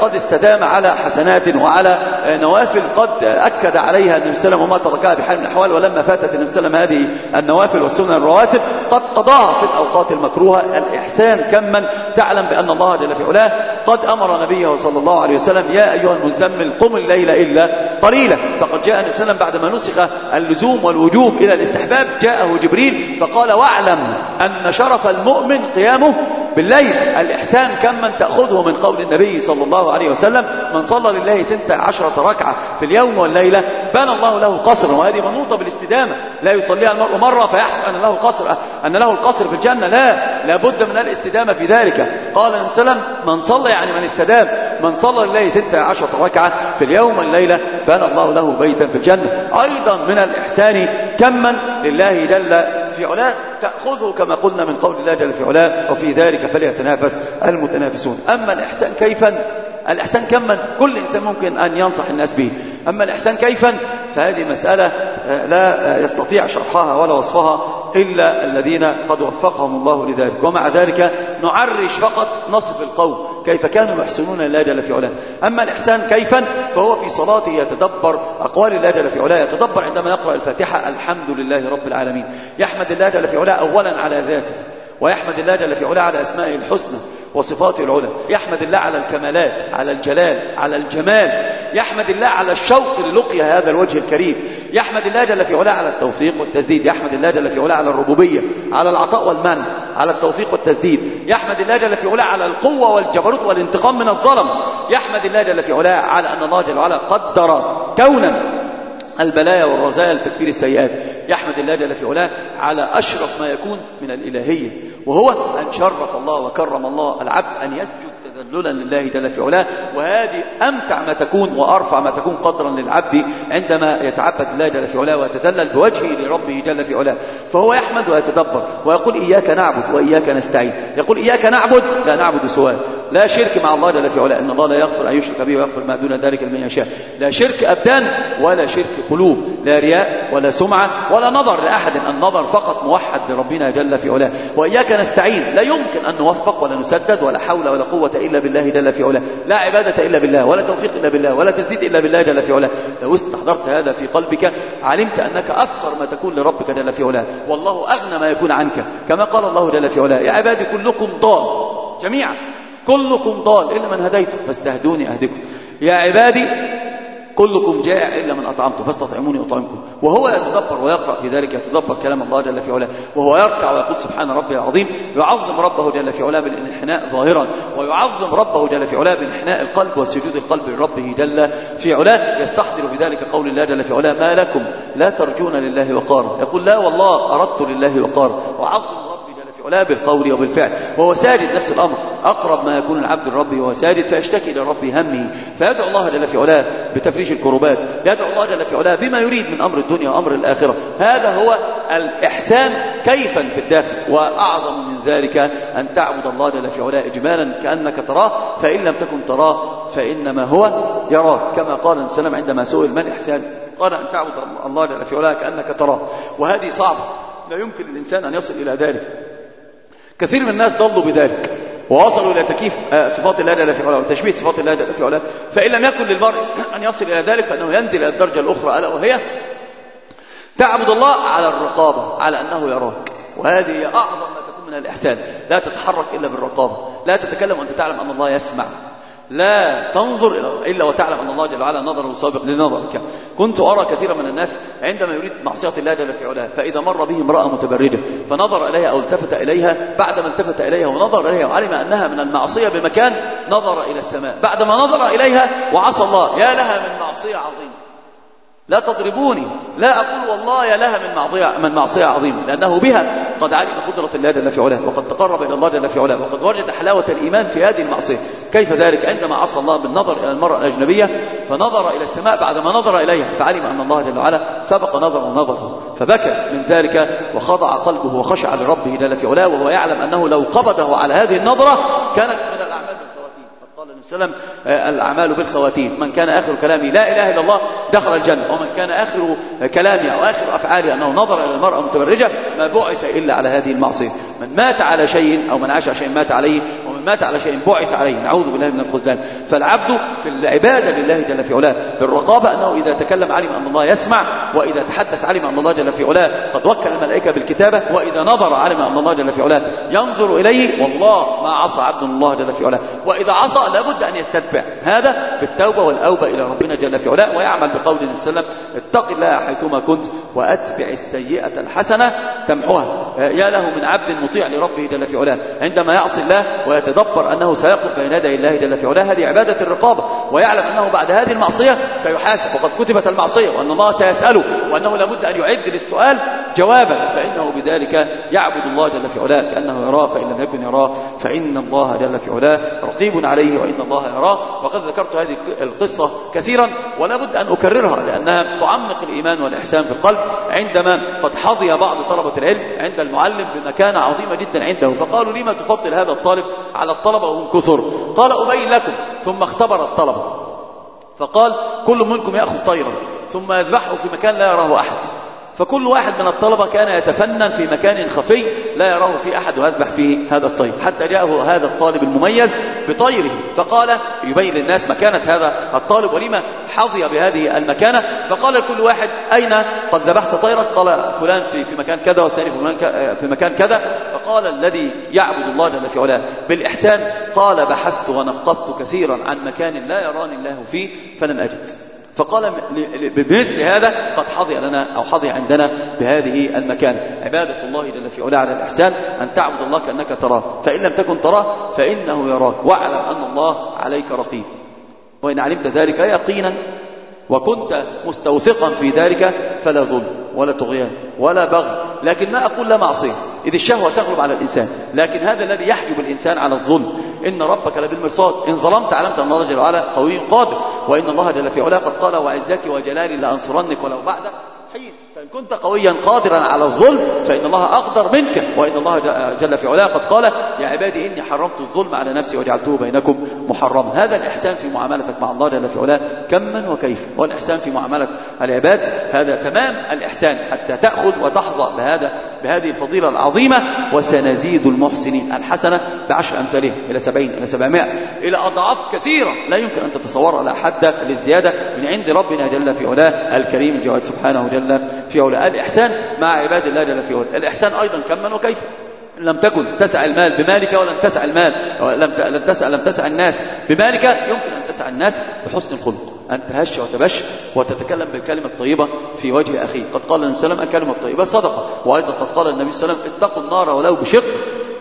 قد استدام على حسنات وعلى نوافل قد أكد عليها النبي صلى الله عليه وسلم وما تركها بحال من الأحوال. ولما فاتت النبي صلى الله عليه وسلم هذه النوافل والسنن الرواتب قد قضاها في الأوقات المكروهة. الإحسان كما تعلم بأن الله جل في علاه قد أمر نبيه صلى الله عليه وسلم يا أيها المزمل قم الليل إلا قليلا. فقد جاء النبي صلى الله عليه وسلم بعدما نسخ اللزوم والوجوب إلى الاستحباب جاءه جبريل فقال واعلم أن شرف المؤمن قيامه بالليل. الإحسان كما تأخذه من قول النبي صلى الله عليه وسلم من صلى لله ثنتا عشرة ركعة في اليوم والليلة بنى الله له قصرا. وهذه منوطة بالاستدامة. لا يصليها المرء مرة فيحسب أن له قصر أن له القصر في الجنة. لا لابد من الاستدامة في ذلك. قال النبي صلى الله عليه وسلم من صلى يعني من استدام من صلى لله ثنتا عشرة ركعة في اليوم والليلة بنى الله له بيتا في الجنة. أيضا من الإحسان كما لله جل في علاه تأخذه كما قلنا من قول الله جل في علاه وفي ذلك فليتنافس المتنافسون. أما الإحسان كيفا؟ الإحسان كما كل إنسان ممكن أن ينصح الناس به. أما الإحسان كيفا؟ فهذه مسألة لا يستطيع شرحها ولا وصفها. إلا الذين قد وفقهم الله لذلك. ومع ذلك نعرش فقط نصف القوم كيف كانوا يحسنون الله جل في علاه. أما الإحسان كيفا؟ فهو في صلاته يتدبر أقوال الله جل في علاه. يتدبر عندما يقرأ الفاتحة الحمد لله رب العالمين. يحمد الله جل في علاه أولا على ذاته ويحمد الله جل في علاه على أسمائه الحسنى. وصفاته العلى. يحمد الله على الكمالات على الجلال على الجمال. يحمد الله على الشوق للقيا هذا الوجه الكريم. يحمد الله جل في علاه على التوفيق والتسديد. يحمد الله جل في علاه على الربوبية على العطاء والمنع على التوفيق والتسديد. يحمد الله جل في علاه على القوة والجبروت والانتقام من الظلم. يحمد الله جل في علاه على أن الله جل وعلا قدر كونا البلايا والرزايا لتكفير السيئات. يحمد الله جل في علاه على أشرف ما يكون من الإلهية. وهو أن شرف الله وكرم الله العبد أن يسجد تذللا لله جل في علاه. وهذه أمتع ما تكون وأرفع ما تكون قدرا للعبد عندما يتعبد الله جل في علاه ويتذلل بوجهه لربه جل في علاه. فهو يحمد ويتدبر ويقول إياك نعبد وإياك نستعين. يقول إياك نعبد لا نعبد سواك. لا شرك مع الله جل في علاه. إن الله لا يغفر أن يشرك به ويغفر ما دون ذلك لمن يشاء. لا شرك أبدان ولا شرك قلوب. لا رياء ولا سمعة ولا نظر لأحد. النظر فقط موحد لربنا جل في علاه. وإياك نستعين. لا يمكن أن نوفق ولا نسدد ولا حول ولا قوة إلا بالله جل في علاه. لا عبادة إلا بالله ولا توفيق إلا بالله ولا تسديد إلا بالله جل في علاه. لو استحضرت هذا في قلبك علمت أنك أفقر ما تكون لربك جل في علاه. والله أغنى ما يكون عنك. كما قال الله جل في علاه. يا عبادي كلكم ضال. جميعا. كلكم ضال إلا من هديته فاستهدوني أهدكم. يا عبادي كلكم جائع إلا من أطعمته فاستطعموني أطعمكم. وهو يتدبر ويقرأ في ذلك يتدبر كلام الله جل في علاه. وهو يركع ويقول سبحان ربي العظيم يعظم ربه جل في علاه بالانحناء ظاهرا ويعظم ربه جل في علاه بانحناء القلب وسجود القلب لربه جل في علاه. يستحضر بذلك قول الله جل في علاه ما لكم لا ترجون لله وقارا. يقول لا والله أردت لله وقارا. وعظم ولا بالقول وبالفعل. وهو ساجد نفس الأمر. أقرب ما يكون العبد الرب وهو ساجد فيشتكي لربه همه. فيدعو الله جل في علاه بتفريج الكربات يدعو الله جل في علاه بما يريد من أمر الدنيا وأمر الآخرة. هذا هو الإحسان كيفا في الداخل. وأعظم من ذلك أن تعبد الله جل في علاه إجمالا كأنك تراه. فإن لم تكن تراه فإنما هو يراك. كما قال النبي صلى الله عليه وسلم عندما سئل من إحسان؟ قال أن تعبد الله جل في علاه كأنك تراه. وهذه صعبة. لا يمكن للإنسان أن يصل إلى ذلك. كثير من الناس ضلوا بذلك ووصلوا إلى تكييف صفات الله جل في علاه وتشبيه صفات الله جل في علاه. فإن لم يكن للمرء (clears throat) أن يصل إلى ذلك فإنه ينزل إلى الدرجة الأخرى ألا وهي تعبد الله على الرقابة على أنه يراك. وهذه هي أعظم ما تكون من الإحسان. لا تتحرك إلا بالرقابة. لا تتكلم وأنت تعلم أن الله يسمع. لا تنظر إلا وتعلم أن الله جل وعلا نظره سابق لنظرك كنت أرى كثيرا من الناس عندما يريد معصية الله جل في علاه فإذا مر به امرأة متبرجة فنظر إليها أو التفت إليها بعدما التفت إليها ونظر إليها وعلم أنها من المعصية بمكان نظر إلى السماء. بعدما نظر إليها وعصى الله يا لها من معصية عظيمة. لا تضربوني. لا أقول والله لها من معصية, من معصية عظيمة. لأنه بها قد علم قدرة الله جل في علاه وقد تقرب إلى الله جل في علاه وقد وجد حلاوة الإيمان في هذه المعصية. كيف ذلك؟ عندما عصى الله بالنظر إلى المرأة الأجنبية فنظر إلى السماء بعدما نظر إليها فعلم أن الله جل وعلا سبق نظره ونظره فبكى من ذلك وخضع قلبه وخشع لربه جل في علاه وهو يعلم أنه لو قبضه على هذه النظرة كانت من الأعمال وسلم الأعمال بالخواتيم. من كان آخر كلامه لا إله إلا الله دخل الجنة. ومن كان آخر كلامه أو آخر أفعاله أنه نظر إلى المرأة متبرجة ما بعث إلا على هذه المعصية. من مات على شيء أو من عاش على شيء مات عليه ومن مات على شيء بعث عليه. نعوذ بالله من الخذلان فالعبد في العبادة لله جل في علاه بالرقابة أنه إذا تكلم علم أن الله يسمع وإذا تحدث علم أن الله جل في علاه قد وكل الملائكة بالكتابة وإذا نظر علم أن الله جل في علاه ينظر إليه والله ما عصى عبد الله جل في علاه. وإذا عصى لابد أن يستتبع هذا بالتوبة والأوبة إلى ربنا جل في علاه ويعمل بقول النبي صلى الله عليه وسلم اتق الله حيثما كنت وأتبع السيئة الحسنة تمحوها. يا له من عبد مطيع لربه جل في علاه. عندما يعصي الله ويتدبر أنه سيقف بين يدي الله جل في علاه هذه عبادة الرقابة. ويعلم أنه بعد هذه المعصية سيحاسب. وقد كتبت المعصية وأن الله سيسأله وأنه لابد أن يعد للسؤال جوابا. فإنه بذلك يعبد الله جل في علاه. كأنه يراه فإن لم يكن يراه فإن الله جل في علاه رقيب عليه وإن الله يراه. وقد ذكرت هذه القصة كثيرا ولا بد أن أكررها لأنها تعمق الإيمان والإحسان في القلب عندما قد حظي بعض طلبة العلم عند المعلم بمكانة عظيمة جدا عنده. فقالوا لما تفضل هذا الطالب على الطلبة وهم كثر؟ قال أبين لكم. ثم اختبر الطلبة. فقال كل منكم يأخذ طيرا. ثم يذبحه في مكان لا يراه أحد. فكل واحد من الطلبة كان يتفنن في مكان خفي لا يراه في أحد ويذبح فيه هذا الطير. حتى جاءه هذا الطالب المميز بطيره فقال يبين للناس مكانة هذا الطالب ولما حظي بهذه المكانة. فقال كل واحد أين؟ قد ذبحت طيرك؟ قال فلان في, في مكان كذا والثاني في مكان كذا. فقال الذي يعبد الله جل في علاه بالإحسان قال بحثت ونقبت كثيرا عن مكان لا يراني الله فيه فلم أجد. فقال بمثل هذا قد حظي لنا أو حظي عندنا بهذه المكان. عبادة الله جل في علاه على الإحسان أن تعبد الله كأنك تراه. فإن لم تكن تراه فإنه يراك. واعلم أن الله عليك رقيب. وإن علمت ذلك يقينا وكنت مستوثقا في ذلك فلا ظلم ولا طغيان ولا بغي. لكن ما أقول لا معصية. إذ الشهوة تغلب على الإنسان. لكن هذا الذي يحجب الإنسان على الظلم. إن ربك لبالمرصاد. إن ظلمت علمت أن الله جل وعلا قوي قادر. وإن الله جل في علاه قد قال وعزتي وجلالي لأنصرنك ولو بعد حين. فإن كنت قويا قادرا على الظلم فإن الله أقدر منك وإن الله جل في علاه قد قال يا عبادي إني حرمت الظلم على نفسي وجعلته بينكم محرما هذا الإحسان في معاملتك مع الله جل في علاه كما وكيف والإحسان في معاملة العباد هذا تمام الإحسان حتى تأخذ وتحظى بهذا بهذه الفضيلة العظيمة. وسنزيد المحسنين. الحسنة بعشر أمثالها إلى سبعين إلى سبعمائة. إلى أضعاف كثيرة. لا يمكن أن تتصور لا حد للزيادة من عند ربنا جل في علاه الكريم الجواد سبحانه جل في علاه الإحسان مع عباد الله جل في علاه الإحسان أيضا كما وكيف؟ لم تكن تسع المال بمالك ولم تسع المال لم لم تسع لم تسع الناس بمالك يمكن أن تسع الناس بحسن الخلق. أن تهش وتبش وتتكلم بالكلمة الطيبة في وجه أخيه قد قال النبي صلى الله عليه وسلم الكلمة الطيبة صدقة. وأيضا قد قال النبي صلى الله عليه وسلم اتقوا النار ولو بشق.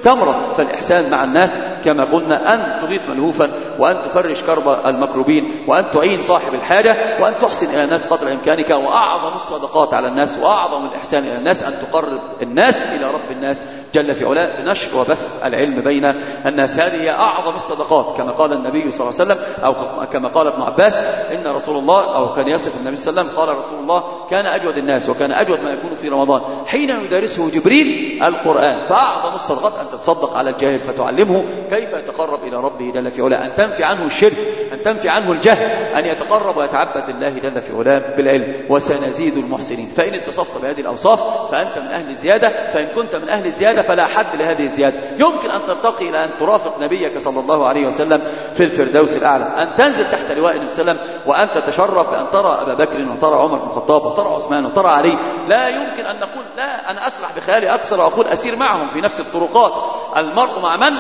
تمرة. فالإحسان مع الناس كما قلنا أن تغيث ملهوفا وأن تفرش كرب المكروبين وأن تعين صاحب الحاجة وأن تحسن إلى الناس قدر إمكانك وأعظم الصدقات على الناس وأعظم الإحسان إلى الناس أن تقرب الناس إلى رب الناس. جل في علاه بنشر وبث العلم بين الناس. هذه هي أعظم الصدقات كما قال النبي صلى الله عليه وسلم أو كما قال ابن عباس إن رسول الله أو كان يصف النبي صلى الله عليه وسلم قال رسول الله كان أجود الناس وكان أجود ما يكون في رمضان. حين يدارسه جبريل القرآن فأعظم الصدقات أن تتصدق على الجاهل فتعلمه كيف يتقرب إلى ربه جل في علاه. أن تنفي عنه الشرك أن تنفي عنه الجهل أن يتقرب ويتعبد الله جل في علاه بالعلم. وسنزيد المحسنين. فإن اتصفت بهذه الأوصاف فأنت من أهل الزيادة فإن كنت من أهل الزيادة فلا حد لهذه الزيادة. يمكن أن ترتقي إلى أن ترافق نبيك صلى الله عليه وسلم في الفردوس الأعلى. أن تنزل تحت لواء النبي صلى الله عليه وسلم وأن تتشرف بأن ترى أبا بكر وترى عمر بن الخطاب وترى عثمان وترى علي. لا يمكن أن نقول لا أنا أسرح بخيالي أكثر وأقول أسير معهم في نفس الطرقات. المرء مع من؟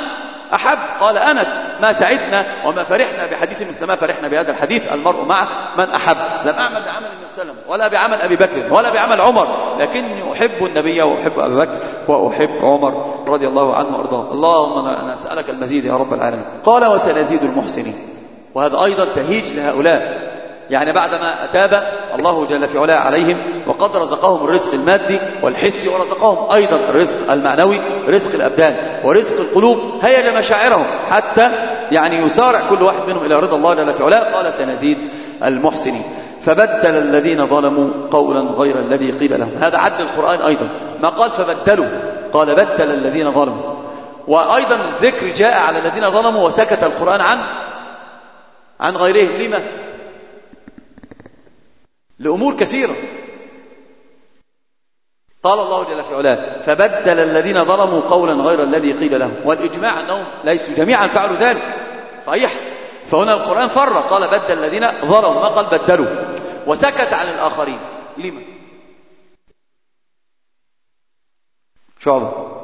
أحب؟ قال أنس ما سعدنا وما فرحنا بحديث مثل ما فرحنا بهذا الحديث المرء مع من أحب. لم أعمل بعمل النبي صلى الله عليه وسلم ولا بعمل أبي بكر ولا بعمل عمر لكني أحب النبي وأحب أبي بكر وأحب عمر رضي الله عنه وأرضاه. اللهم أنا أسألك المزيد يا رب العالمين. قال وسنزيد المحسنين. وهذا أيضا تهيج لهؤلاء. يعني بعدما تاب الله جل في علاه عليهم وقد رزقهم الرزق المادي والحسي ورزقهم أيضا الرزق المعنوي رزق الأبدان ورزق القلوب هيج مشاعرهم حتى يعني يسارع كل واحد منهم إلى رضا الله جل في علاه. قال سنزيد المحسنين. فبدل الذين ظلموا قولا غير الذي قيل لهم. هذا عد القرآن أيضا. ما قال فبدلوا قال بدل الذين ظلموا. وأيضا الذكر جاء على الذين ظلموا وسكت القرآن عن عن غيرهم. لما؟ لأمور كثيرة. قال الله جل في علاه فبدل الذين ظلموا قولا غير الذي قيل لهم. والإجماع أنهم ليسوا جميعا فعلوا ذلك. صحيح. فهنا القرآن فرق. قال بدل الذين ظلموا. ما قال بدلوا؟ وسكت عن الآخرين. لما؟ شعبة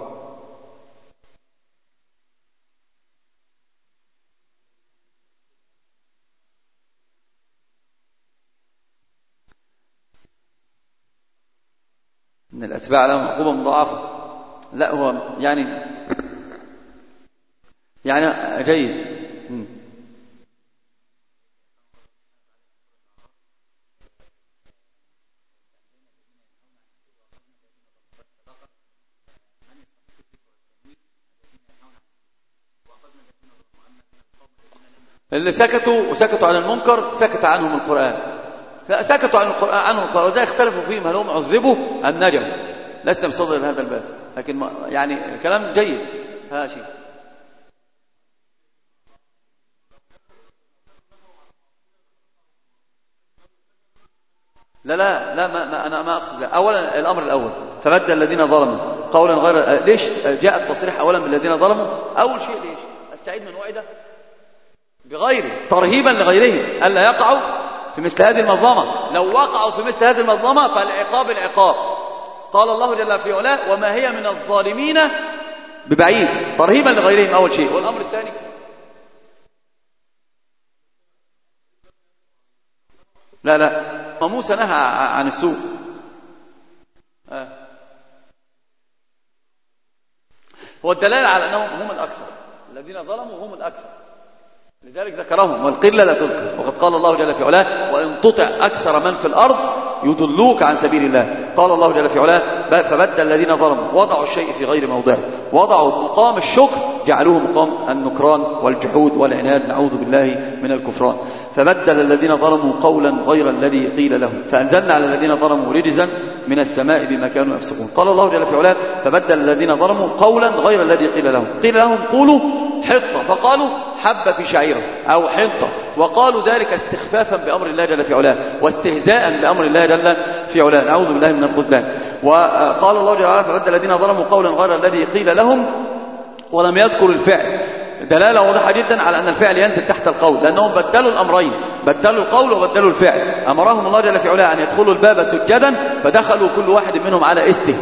ان الأتباع لهم عقوبه مضاعفة. لا هو يعني يعني جيد. اللي سكتوا وسكتوا عن المنكر سكت عنهم القرآن. فسكتوا عن القرآن القرآن. وزي اختلفوا فيهم هل هم عذبوا أم نجوا لسنا بصدر هذا الباب. لكن يعني كلام جيد. ها شيء لا لا لا ما ما أنا ما أقصد لا. اولا الأمر الأول. فبدل الذين ظلموا. قولا غير ليش جاء التصريح اولا بالذين ظلموا؟ أول شيء ليش؟ السعيد من وعدة؟ بغيره ترهيبا لغيرهم. ألا يقعوا في مثل هذه المظلمه لو وقعوا في مثل هذه المظلمه فالعقاب العقاب. قال الله جل في علاه وما هي من الظالمين ببعيد. ترهيبا لغيرهم أول شيء. والأمر الثاني لا لا. موسى نهى عن السوء. آه. هو الدلالة على أنهم هم الأكثر. الذين ظلموا هم الأكثر. لذلك ذكرهم والقلة لا تذكر. وقد قال الله جل في علاه وإن تطع أكثر من في الأرض يضلوك عن سبيل الله. قال الله جل في علاه فبدل الذين ظلموا وضعوا الشيء في غير موضعه وضعوا مقام الشكر جعلوه مقام النكران والجحود والعناد نعوذ بالله من الكفران. فبدل الذين ظلموا قولا غير الذي قيل لهم. فأنزلنا على الذين ظلموا رجزا من السماء بما كانوا يفسقون. قال الله جل في علاه فبدل الذين ظلموا قولا غير الذي قيل لهم. قيل لهم قولوا حطة. فقالوا حب في شعيرة أو حنطة وقالوا ذلك استخفافا بأمر الله جل في علاه واستهزاء بأمر الله جل في علاه. نعوذ بالله من الخذلان وقال الله جل وعلا فبدل الذين ظلموا قولا غير الذي قيل لهم ولم يذكر الفعل. دلالة واضحة جدا على أن الفعل ينزل تحت القول لأنهم بدلوا الأمرين بدلوا القول وبدلوا الفعل. أمرهم الله جل في علاه أن يدخلوا الباب سجدا فدخلوا كل واحد منهم على إسته.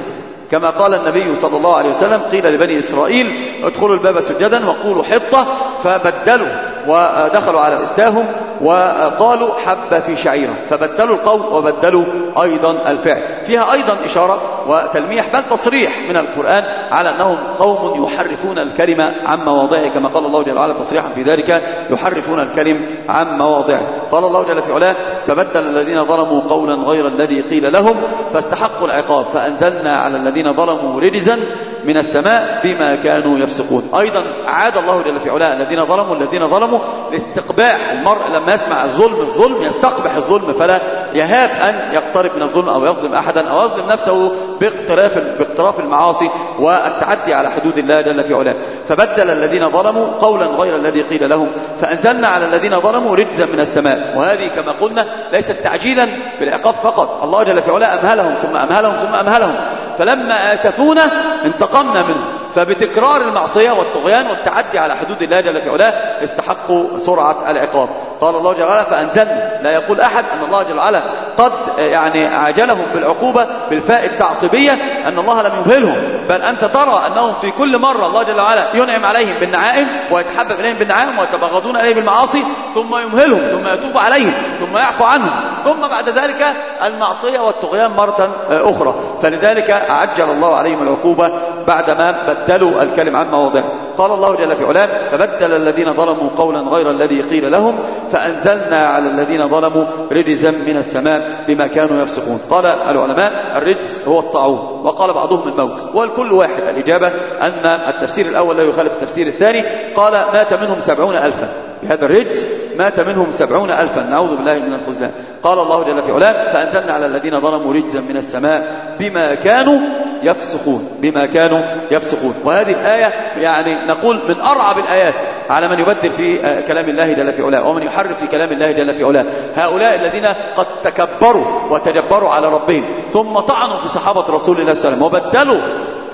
كما قال النبي صلى الله عليه وسلم قيل لبني إسرائيل ادخلوا الباب سجدا وقولوا حطة. فبدلوا. ودخلوا على إستاهم وقالوا حب في شعيرة فبدلوا القول وبدلوا أيضا الفعل. فيها أيضا إشارة وتلميح بل تصريح من القرآن على أنهم قوم يحرفون الكلمة عن مواضعه كما قال الله جل وعلا تصريحا في ذلك يحرفون الكلم عن مواضعه. قال الله جل في علاه فبدل الذين ظلموا قولا غير الذي قيل لهم فاستحقوا العقاب فأنزلنا على الذين ظلموا رجزا من السماء بما كانوا يفسقون. أيضا عاد الله جل في علاه الذين ظلموا الذين ظلموا لاستقباح المرء لما يسمع الظلم الظلم يستقبح الظلم فلا يهاب أن يقترب من الظلم أو يظلم أحدا أو يظلم نفسه باقتراف باقتراف المعاصي والتعدي على حدود الله جل في علاه. فبدل الذين ظلموا قولا غير الذي قيل لهم فأنزلنا على الذين ظلموا رجزا من السماء. وهذه كما قلنا ليست تعجيلا بالعقاب فقط. الله جل في علاه أمهلهم ثم أمهلهم ثم أمهلهم. فلما آسفونا انتقمنا منهم. فبتكرار المعصية والطغيان والتعدي على حدود الله جل في علاه استحقوا سرعة العقاب. قال الله جل وعلا فأنزلنا لا يقول أحد أن الله جل وعلا قد يعني عاجلهم بالعقوبة بالفاء التعقيبية أن الله لم يمهلهم بل أنت ترى أنهم في كل مرة الله جل وعلا ينعم عليهم بالنعائم ويتحبب إليهم بالنعائم ويتبغضون إليه بالمعاصي ثم يمهلهم ثم يتوب عليهم ثم يعفو عنهم. ثم بعد ذلك المعصية والطغيان مرة أخرى. فلذلك عجل الله عليهم العقوبة بعدما بدلوا الكلم عن مواضعه قال الله جل في علاه فبدل الذين ظلموا قولا غير الذي قيل لهم فأنزلنا على الذين ظلموا رجزا من السماء بما كانوا يفسقون. قال العلماء الرجز هو الطاعون. وقال بعضهم الموت. والكل واحد الإجابة أن التفسير الأول لا يخالف التفسير الثاني. قال مات منهم سبعون ألفا. بهذا الرجز مات منهم سبعون ألفا. نعوذ بالله من الخزلان. قال الله جل في علاه فأنزلنا على الذين ظلموا رجزا من السماء بما كانوا يفسقون بما كانوا يفسقون. وهذه الآية يعني نقول من أرعب الآيات على من يبدل في كلام الله جل في علاه ومن يحرف في كلام الله جل في علاه. هؤلاء الذين قد تكبروا وتجبروا على ربهم ثم طعنوا في صحابة رسول الله صلى الله عليه وسلم وبدلوا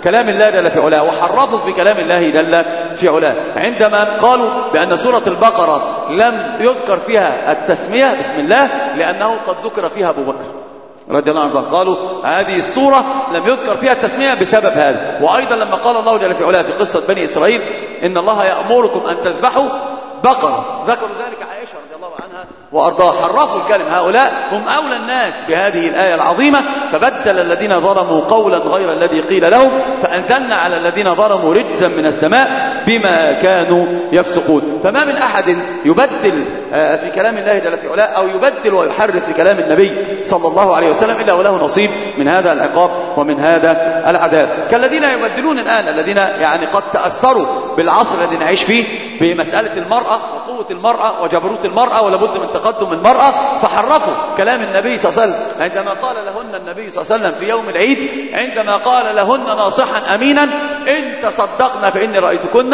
كلام الله جل في علاه وحرفوا في كلام الله جل في علاه. عندما قالوا بأن سورة البقرة لم يذكر فيها التسمية بسم الله لأنه قد ذكر فيها أبو بكر. رضي الله عنه. قالوا هذه السورة لم يذكر فيها التسمية بسبب هذا. وأيضا لما قال الله جل في علاه في قصة بني إسرائيل إن الله يأمركم أن تذبحوا بقرة. ذكروا ذلك عنها وأرضاها حرفوا الكلم. هؤلاء هم أولى الناس بهذه الآية العظيمة. فبدل الذين ظلموا قولا غير الذي قيل لهم فأنزلنا على الذين ظلموا رجزا من السماء بما كانوا يفسقون. فما من أحد يبدل في كلام الله جل في علاه أو يبدل ويحرف في كلام النبي صلى الله عليه وسلم إلا وله نصيب من هذا العقاب ومن هذا العذاب. كالذين يبدلون الآن الذين يعني قد تأثروا بالعصر الذي نعيش فيه بمسألة المرأة وقوة المرأة وجبروت المرأة ولابد من تقدم المرأة فحرفوا كلام النبي صلى الله عليه وسلم. عندما قال لهن النبي صلى الله عليه وسلم في يوم العيد عندما قال لهن ناصحا أمينا إن تصدقنا فإني رأيتكن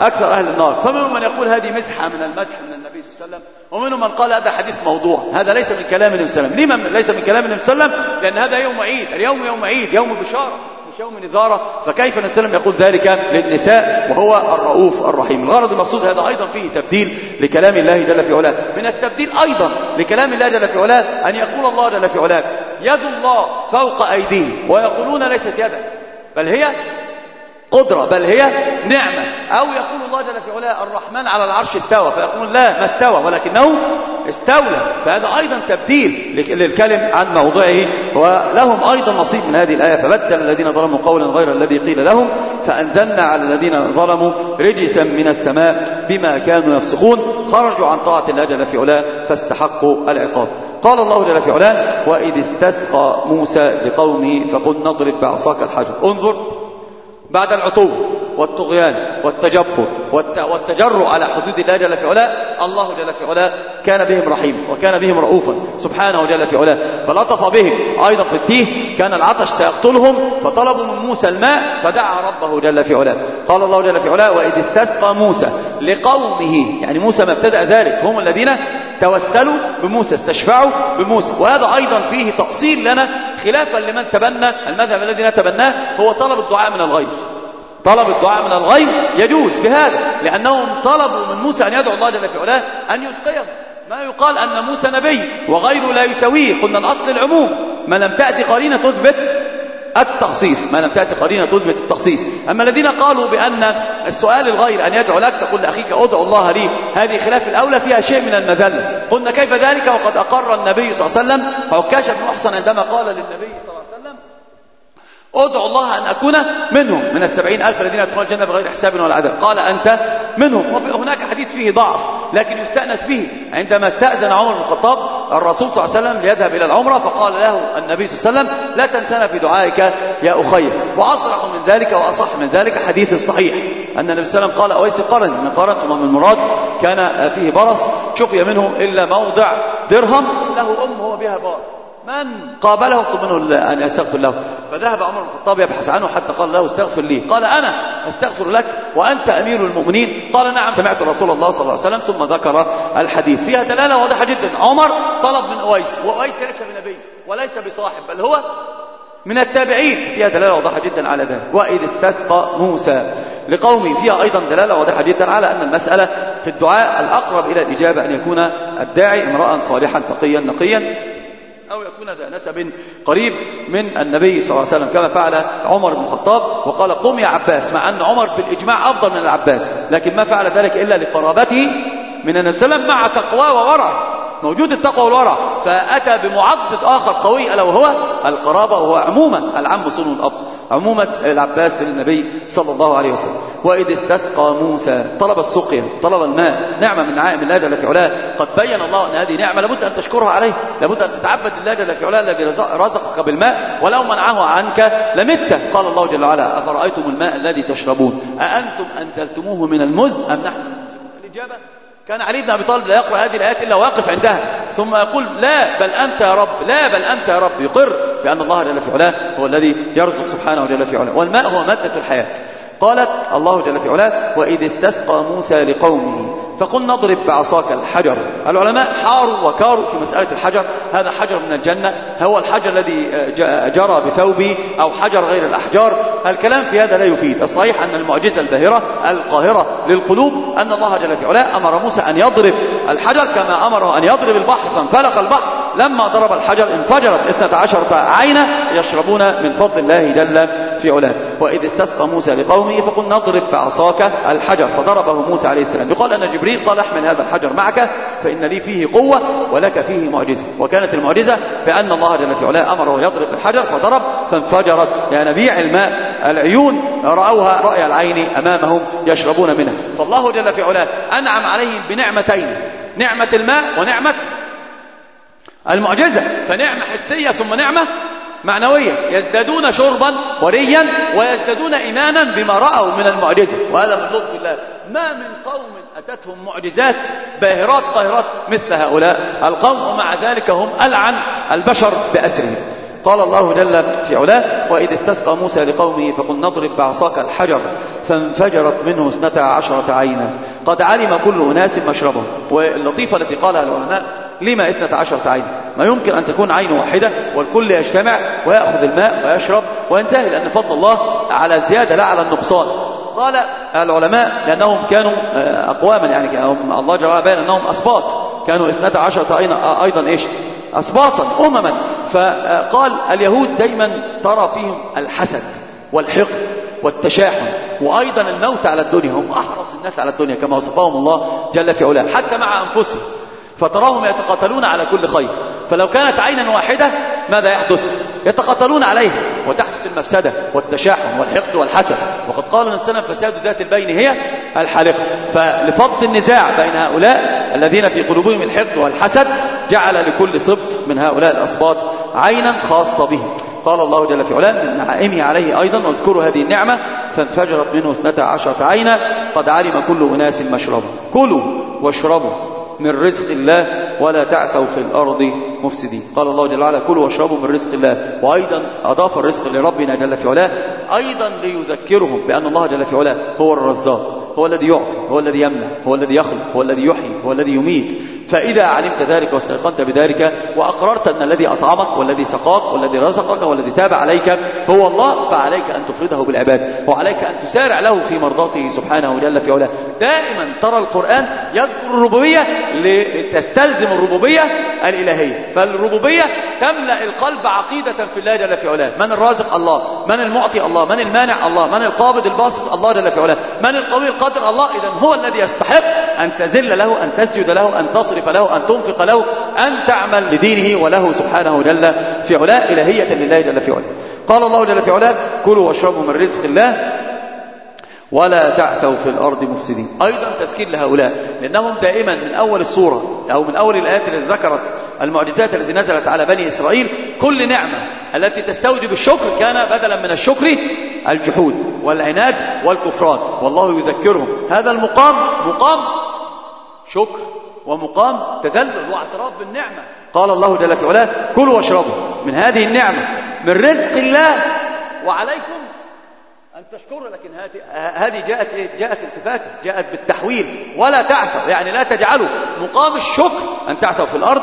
أكثر أهل النار. فمنهم من يقول هذه مسحة من المسح من النبي صلى الله عليه وسلم ومنهم من قال هذا حديث موضوع. هذا ليس من كلام النبي صلى الله عليه وسلم. لما ليس من كلام النبي صلى الله عليه وسلم؟ لأن هذا يوم عيد. اليوم يوم عيد يوم بشارة. مش يوم نزارة فكيف وسلم يقول ذلك للنساء وهو الرؤوف الرحيم. الغرض المقصود هذا أيضا فيه تبديل لكلام الله جل في علاه. من التبديل أيضا لكلام الله جل في علاه أن يقول الله جل في علاه يد الله فوق أيديهم ويقولون ليست يدا بل هي قدرة بل هي نعمة. أو يقول الله جل في علاه الرحمن على العرش استوى. فيقولون لا ما استوى ولكنه استولى. فهذا أيضا تبديل للكلم عن موضعه. ولهم أيضا نصيب من هذه الآية. فبدل الذين ظلموا قولا غير الذي قيل لهم فأنزلنا على الذين ظلموا رجسا من السماء بما كانوا يفسقون. خرجوا عن طاعة الله جل في علاه فاستحقوا العقاب. قال الله جل في علاه وإذ استسقى موسى لقومه فقل نضرب بعصاك الحجر. انظر بعد العطو والطغيان والتجبر والتجرؤ على حدود الله جل في علاه الله جل في علاه كان بهم رحيما وكان بهم رؤوفا سبحانه جل في علاه. فلطف بهم أيضا في التيه كان العطش سيقتلهم فطلبوا من موسى الماء فدعا ربه جل في علاه. قال الله جل في علاه وإذ استسقى موسى لقومه يعني موسى ما ابتدأ ذلك هم الذين توسلوا بموسى استشفعوا بموسى. وهذا أيضا فيه تأصيل لنا خلافا لمن تبنى المذهب الذي نتبناه هو طلب الدعاء من الغير طلب الدعاء من الغيب يجوز بهذا لأنهم طلبوا من موسى أن يدعو الله جل في علاه أن يسقيهم. ما يقال أن موسى نبي وغيره لا يسويه قلنا الأصل العموم. ما لم تأتي قرينة تثبت التخصيص ما لم تأتي قرينة تثبت التخصيص. أما الذين قالوا بأن السؤال الغير أن يدعو لك تقول لأخيك أدعو الله لي. هذه خلاف الأولى فيها شيء من المذلة. قلنا كيف ذلك؟ وقد أقر النبي صلى الله عليه وسلم بن محصن عندما قال للنبي صلى الله عليه وسلم ادعو الله أن أكون منهم. من السبعين ألف الذين يدخلون الجنة بغير حساب ولا عذاب قال أنت منهم. وهناك حديث فيه ضعف لكن يستأنس به. عندما استأذن عمر بن الخطاب الرسول صلى الله عليه وسلم ليذهب إلى العمرة فقال له النبي صلى الله عليه وسلم لا تنسنا في دعائك يا أخي. وأصرح من ذلك وأصح من ذلك حديث الصحيح أن النبي صلى الله عليه وسلم قال أويس القرن من قرن من مراد كان فيه برص شفي منه إلا موضع درهم. له أم هو بها بار. من قابله يطلب منه أن يستغفر له. فذهب عمر بن الخطاب يبحث عنه حتى قال له استغفر لي. قال أنا أستغفر لك وأنت أمير المؤمنين. قال نعم سمعت رسول الله صلى الله عليه وسلم ثم ذكر الحديث. فيها دلالة واضحة جدا. عمر طلب من أويس وأويس ليس بنبي وليس بصاحب بل هو من التابعين. فيها دلالة واضحة جدا على ذلك. وإذ استسقى موسى لقومه. فيها أيضا دلالة واضحة جدا على أن المسألة في الدعاء الأقرب إلى الإجابة أن يكون الداعي امرأ صالحا تقيا نقيا. أو يكون ذا نسب قريب من النبي صلى الله عليه وسلم كما فعل عمر بن الخطاب وقال قم يا عباس مع أن عمر بالإجماع أفضل من العباس لكن ما فعل ذلك إلا لقرابته من النبي صلى الله عليه وسلم مع تقوى وورع موجود التقوى والورع فأتى بمعضد آخر قوي ألا وهو القرابة وهو عمومة العم صنو الأب. عمومة العباس للنبي صلى الله عليه وسلم وإذ استسقى موسى طلب السقيا طلب الماء نعمة من نعائم الله جل في علاه قد بين الله أن هذه نعمة لابد أن تشكرها عليه لابد أن تتعبد الله جل في علاه الذي رزقك بالماء ولو منعه عنك لمت. قال الله جل وعلا أفرأيتم الماء الذي تشربون؟ أأنتم أنزلتموه من المزن أم نحن؟ الإجابة كان علي بن أبي طالب لا يقرأ هذه الآيات إلا واقف عندها. ثم يقول لا بل أنت يا رب لا بل أنت يا رب. يقر بأن الله جل في علاه هو الذي يرزق سبحانه جل في علاه. والماء هو مادة الحياة. قالت الله جل في علاه وإذ استسقى موسى لقومه فقل نضرب بعصاك الحجر. العلماء حاروا وكاروا في مسألة الحجر. هذا حجر من الجنة. هو الحجر الذي جرى بثوبه أو حجر غير الأحجار. الكلام في هذا لا يفيد. الصحيح أن المعجزة الباهرة القاهرة للقلوب أن الله جل في علاه أمر موسى أن يضرب الحجر كما أمره أن يضرب البحر فانفلق البحر. لما ضرب الحجر انفجرت اثنة عشرة عينة يشربون من فضل الله جل في علاه. وإذ استسقى موسى لقومه فقل نضرب بعصاك الحجر. فضربه موسى عليه السلام. يقال أن جبريل قال احمل هذا الحجر معك فإن لي فيه قوة ولك فيه معجزة. وكانت المعجزة بأن الله جل في علاه أمره يضرب الحجر فضرب فانفجرت ينابيع الماء العيون رأوها رأي العين أمامهم يشربون منها. فالله جل في علاه أنعم عليهم بنعمتين نعمة الماء ونعمة المعجزة فنعمة حسية ثم نعمة معنوية. يزدادون شربا وريا ويزدادون إيمانا بما رأوا من المعجزة. وهذا من لطف الله. ما من قوم أتتهم معجزات باهرات قاهرات مثل هؤلاء. القوم ومع ذلك هم ألعن البشر بأسرهم. قال الله جل في علاه وإذ استسقى موسى لقومه فقل نضرب بعصاك الحجر فانفجرت منه اثنتا عشرة عينا. قد علم كل أناس مشربهم واللطيفة التي قالها العلماء لما اثنتا عشرة عين؟ ما يمكن أن تكون عين واحدة والكل يجتمع ويأخذ الماء ويشرب. وينتهي لأن فضل الله على الزيادة لا على النقصان. قال العلماء لأنهم كانوا أقواما يعني الله جل وعلا بين أنهم أسباط. كانوا اثنتا عشرة أيضا إيش؟ أسباطا أمما. فقال اليهود دايما ترى فيهم الحسد والحقد والتشاحن وأيضا الموت على الدنيا. هم أحرص الناس على الدنيا كما وصفهم الله جل في علاه حتى مع أنفسهم. فتراهم يتقاتلون على كل خير. فلو كانت عينا واحدة ماذا يحدث؟ يتقاتلون عليها وتحدث المفسدة والتشاحن والحقد والحسد. وقد قال الإنسان فساد ذات البين هي الحالقة فلفض النزاع بين هؤلاء الذين في قلوبهم الحقد والحسد جعل لكل سبط من هؤلاء الأسباط عينا خاصة به قال الله جل في علاه من نعائمه عليه أيضا واذكروا هذه النعمة فانفجرت منه اثنتا عشرة عينا قد علم كل أناس مشربه كلوا واشربوا من رزق الله ولا تعثوا في الأرض مفسدين. قال الله جل وعلا كلوا واشربوا من رزق الله. وأيضا أضاف الرزق لربنا جل في علاه أيضا ليذكرهم بأن الله جل في علاه هو الرزاق هو الذي يعطي هو الذي يمنع هو الذي يخلق هو الذي يحيي هو الذي يميت. فإذا علمت ذلك واستيقنت بذلك وأقررت أن الذي أطعمك والذي سقاك والذي رزقك والذي تاب عليك هو الله فعليك أن تفرده بالعباد وعليك أن تسارع له في مرضاته سبحانه جل في علاه. دائما ترى القرآن يذكر الربوبية لتستلزم الربوبية الإلهية. فالربوبية تملأ القلب عقيدة في الله جل في علاه. من الرازق؟ الله. من المعطي؟ الله. من المانع؟ الله. من القابض؟ الباسط؟ الله جل في علاه. من القوي القادر الله. إذا هو الذي يستحق أن تذل له أن تسجد له أن تصرف له أن تنفق له أن تعمل لدينه وله سبحانه جل في علاه إلهية لله جل في علاه. قال الله جل في علاه كلوا واشربوا من رزق الله ولا تعثوا في الأرض مفسدين. أيضا تذكير لهؤلاء لأنهم دائما من أول السورة أو من أول الآيات التي ذكرت المعجزات التي نزلت على بني إسرائيل كل نعمة التي تستوجب الشكر كان بدلا من الشكر الجحود والعناد والكفران. والله يذكرهم. هذا المقام مقام شكر ومقام تذلل واعتراف بالنعمة. قال الله جل في علاه كلوا واشربوا من هذه النعمة من رزق الله وعليكم أن تشكروا لكن هذه جاءت إيه؟ جاءت التفاتة جاءت بالتحويل. ولا تعثوا يعني لا تجعلوا مقام الشكر أن تعثوا في الأرض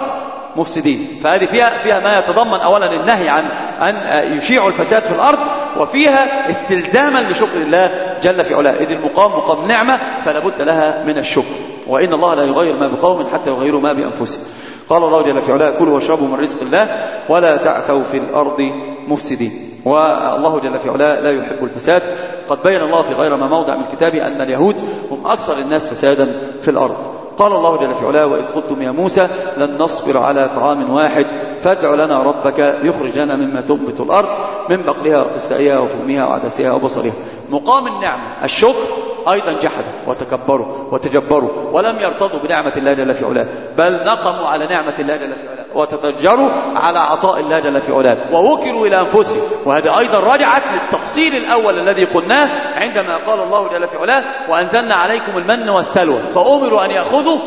مفسدين. فهذه فيها فيها ما يتضمن أولا النهي عن أن يشيعوا الفساد في الأرض وفيها استلزاما لشكر الله جل في علاه. إذ المقام مقام نعمة فلا بد لها من الشكر. وإن الله لا يغير ما بقوم حتى يغيروا ما بأنفسهم. قال الله جل في علاه كلوا واشربوا من رزق الله ولا تعثوا في الأرض مفسدين. والله جل في علاه لا يحب الفساد. قد بين الله في غير ما موضع من كتابه أن اليهود هم أكثر الناس فسادا في الأرض. قال الله جل في علاه وإذ قلتم يا موسى لن نصبر على طعام واحد فادع لنا ربك يخرج لنا مما تنبت الأرض من بقلها وقسائها وفومها وعدسها وبصرها. مقام النعمة الشكر أيضا جحدوا وتكبروا وتجبروا ولم يرتضوا بنعمة الله جل في علاه. بل نقموا على نعمة الله جل في علاه وتضجروا على عطاء الله جل في علاه ووكلوا إلى أنفسهم. وهذا أيضا رجعت للتفصيل الأول الذي قلناه عندما قال الله جل في علاه وأنزلنا عليكم المن والسلوى فأمروا أن يأخذوا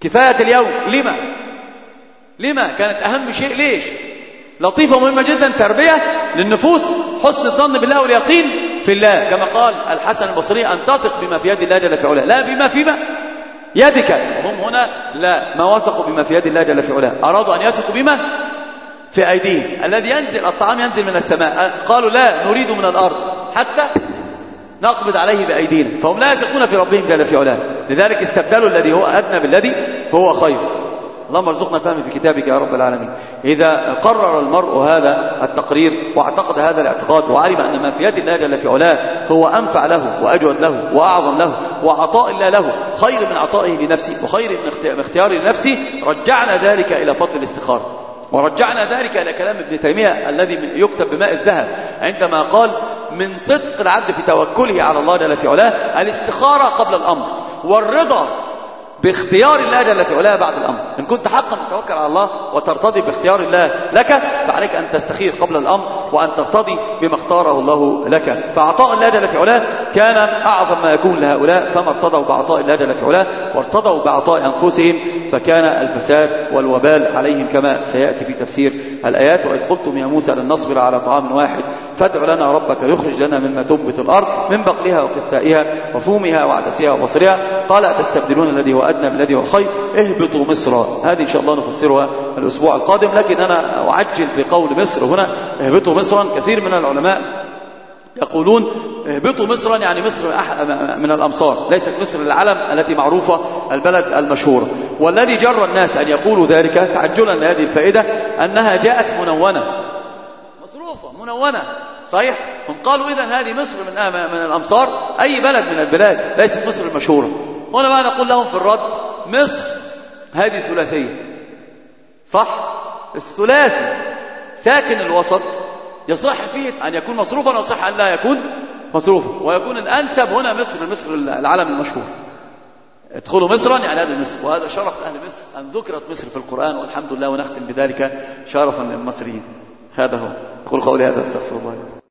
كفاية اليوم. لما؟ لما؟ كانت أهم شيء ليش؟ لطيفة مهمة جدا تربية للنفوس حسن الظن بالله واليقين في الله. كما قال الحسن البصري أن تثق بما في يد الله جل في علاه. لا بما فيما يدك. هم هنا لا ما وثقوا بما في يد الله جل في علاه. أرادوا أن يثقوا بما في أيديهم. الذي ينزل الطعام ينزل من السماء. قالوا لا نريد من الأرض. حتى نقبض عليه بأيدينا. فهم لا يثقون في ربهم جل في علاه. لذلك استبدلوا الذي هو أدنى بالذي هو خير. اللهم ارزقنا فهم في كتابك يا رب العالمين. إذا قرر المرء هذا التقرير واعتقد هذا الاعتقاد وعلم أن ما في يد الله جل في علاه هو أنفع له وأجود له وأعظم له وعطاء الله له خير من عطائه لنفسه وخير من اختياره لنفسه رجعنا ذلك إلى فضل الاستخارة. ورجعنا ذلك إلى كلام ابن تيمية الذي يكتب بماء الذهب. عندما قال من صدق العبد في توكله على الله جل في علاه الاستخارة قبل الأمر والرضا باختيار الله جل في علاه بعد الأمر. إن كنت حقا تتوكل على الله وترتضي باختيار الله لك فعليك أن تستخير قبل الأمر. وأن ترتضي بما اختاره الله لك. فعطاء الله جل في علاه كان أعظم ما يكون لهؤلاء فما ارتضوا بعطاء الله جل في علاه وارتضوا بعطاء أنفسهم فكان الفساد والوبال عليهم كما سيأتي في تفسير الآيات. وإذ قلتم يا موسى لن نصبر على طعام واحد فادع لنا ربك يخرج لنا مما تنبت الأرض من بقلها وقثائها وفومها وعدسها وبصرها. قال أتستبدلون الذي هو أدنى بالذي هو خير؟ اهبطوا مصر. هذه إن شاء الله نفسرها الأسبوع القادم لكن أنا أعجل بقول مصر هنا. اهبطوا مصرا كثير من العلماء يقولون اهبطوا مصرا يعني مصر من الأمصار ليست مصر العلم التي معروفة البلد المشهورة والذي جر الناس أن يقولوا ذلك تعجلا لهذه الفائدة أنها جاءت منونة. مصروفة منونة. صحيح؟ هم قالوا إذا هذه مصر من من الأمصار أي بلد من البلاد ليست مصر المشهورة. هنا ما نقول لهم في الرد مصر هذه ثلاثية. صح؟ الثلاثي ساكن الوسط يصح فيه أن يكون مصروفا ويصح أن لا يكون مصروفا. ويكون الأنسب هنا مصر مصر العالم المشهور. ادخلوا مصرا يعني هذا مصر. وهذا شرف أهل مصر. أن ذكرت مصر في القرآن والحمد لله ونختم بذلك شرفا للمصريين. هذا هو. أقول قولي هذا أستغفر الله.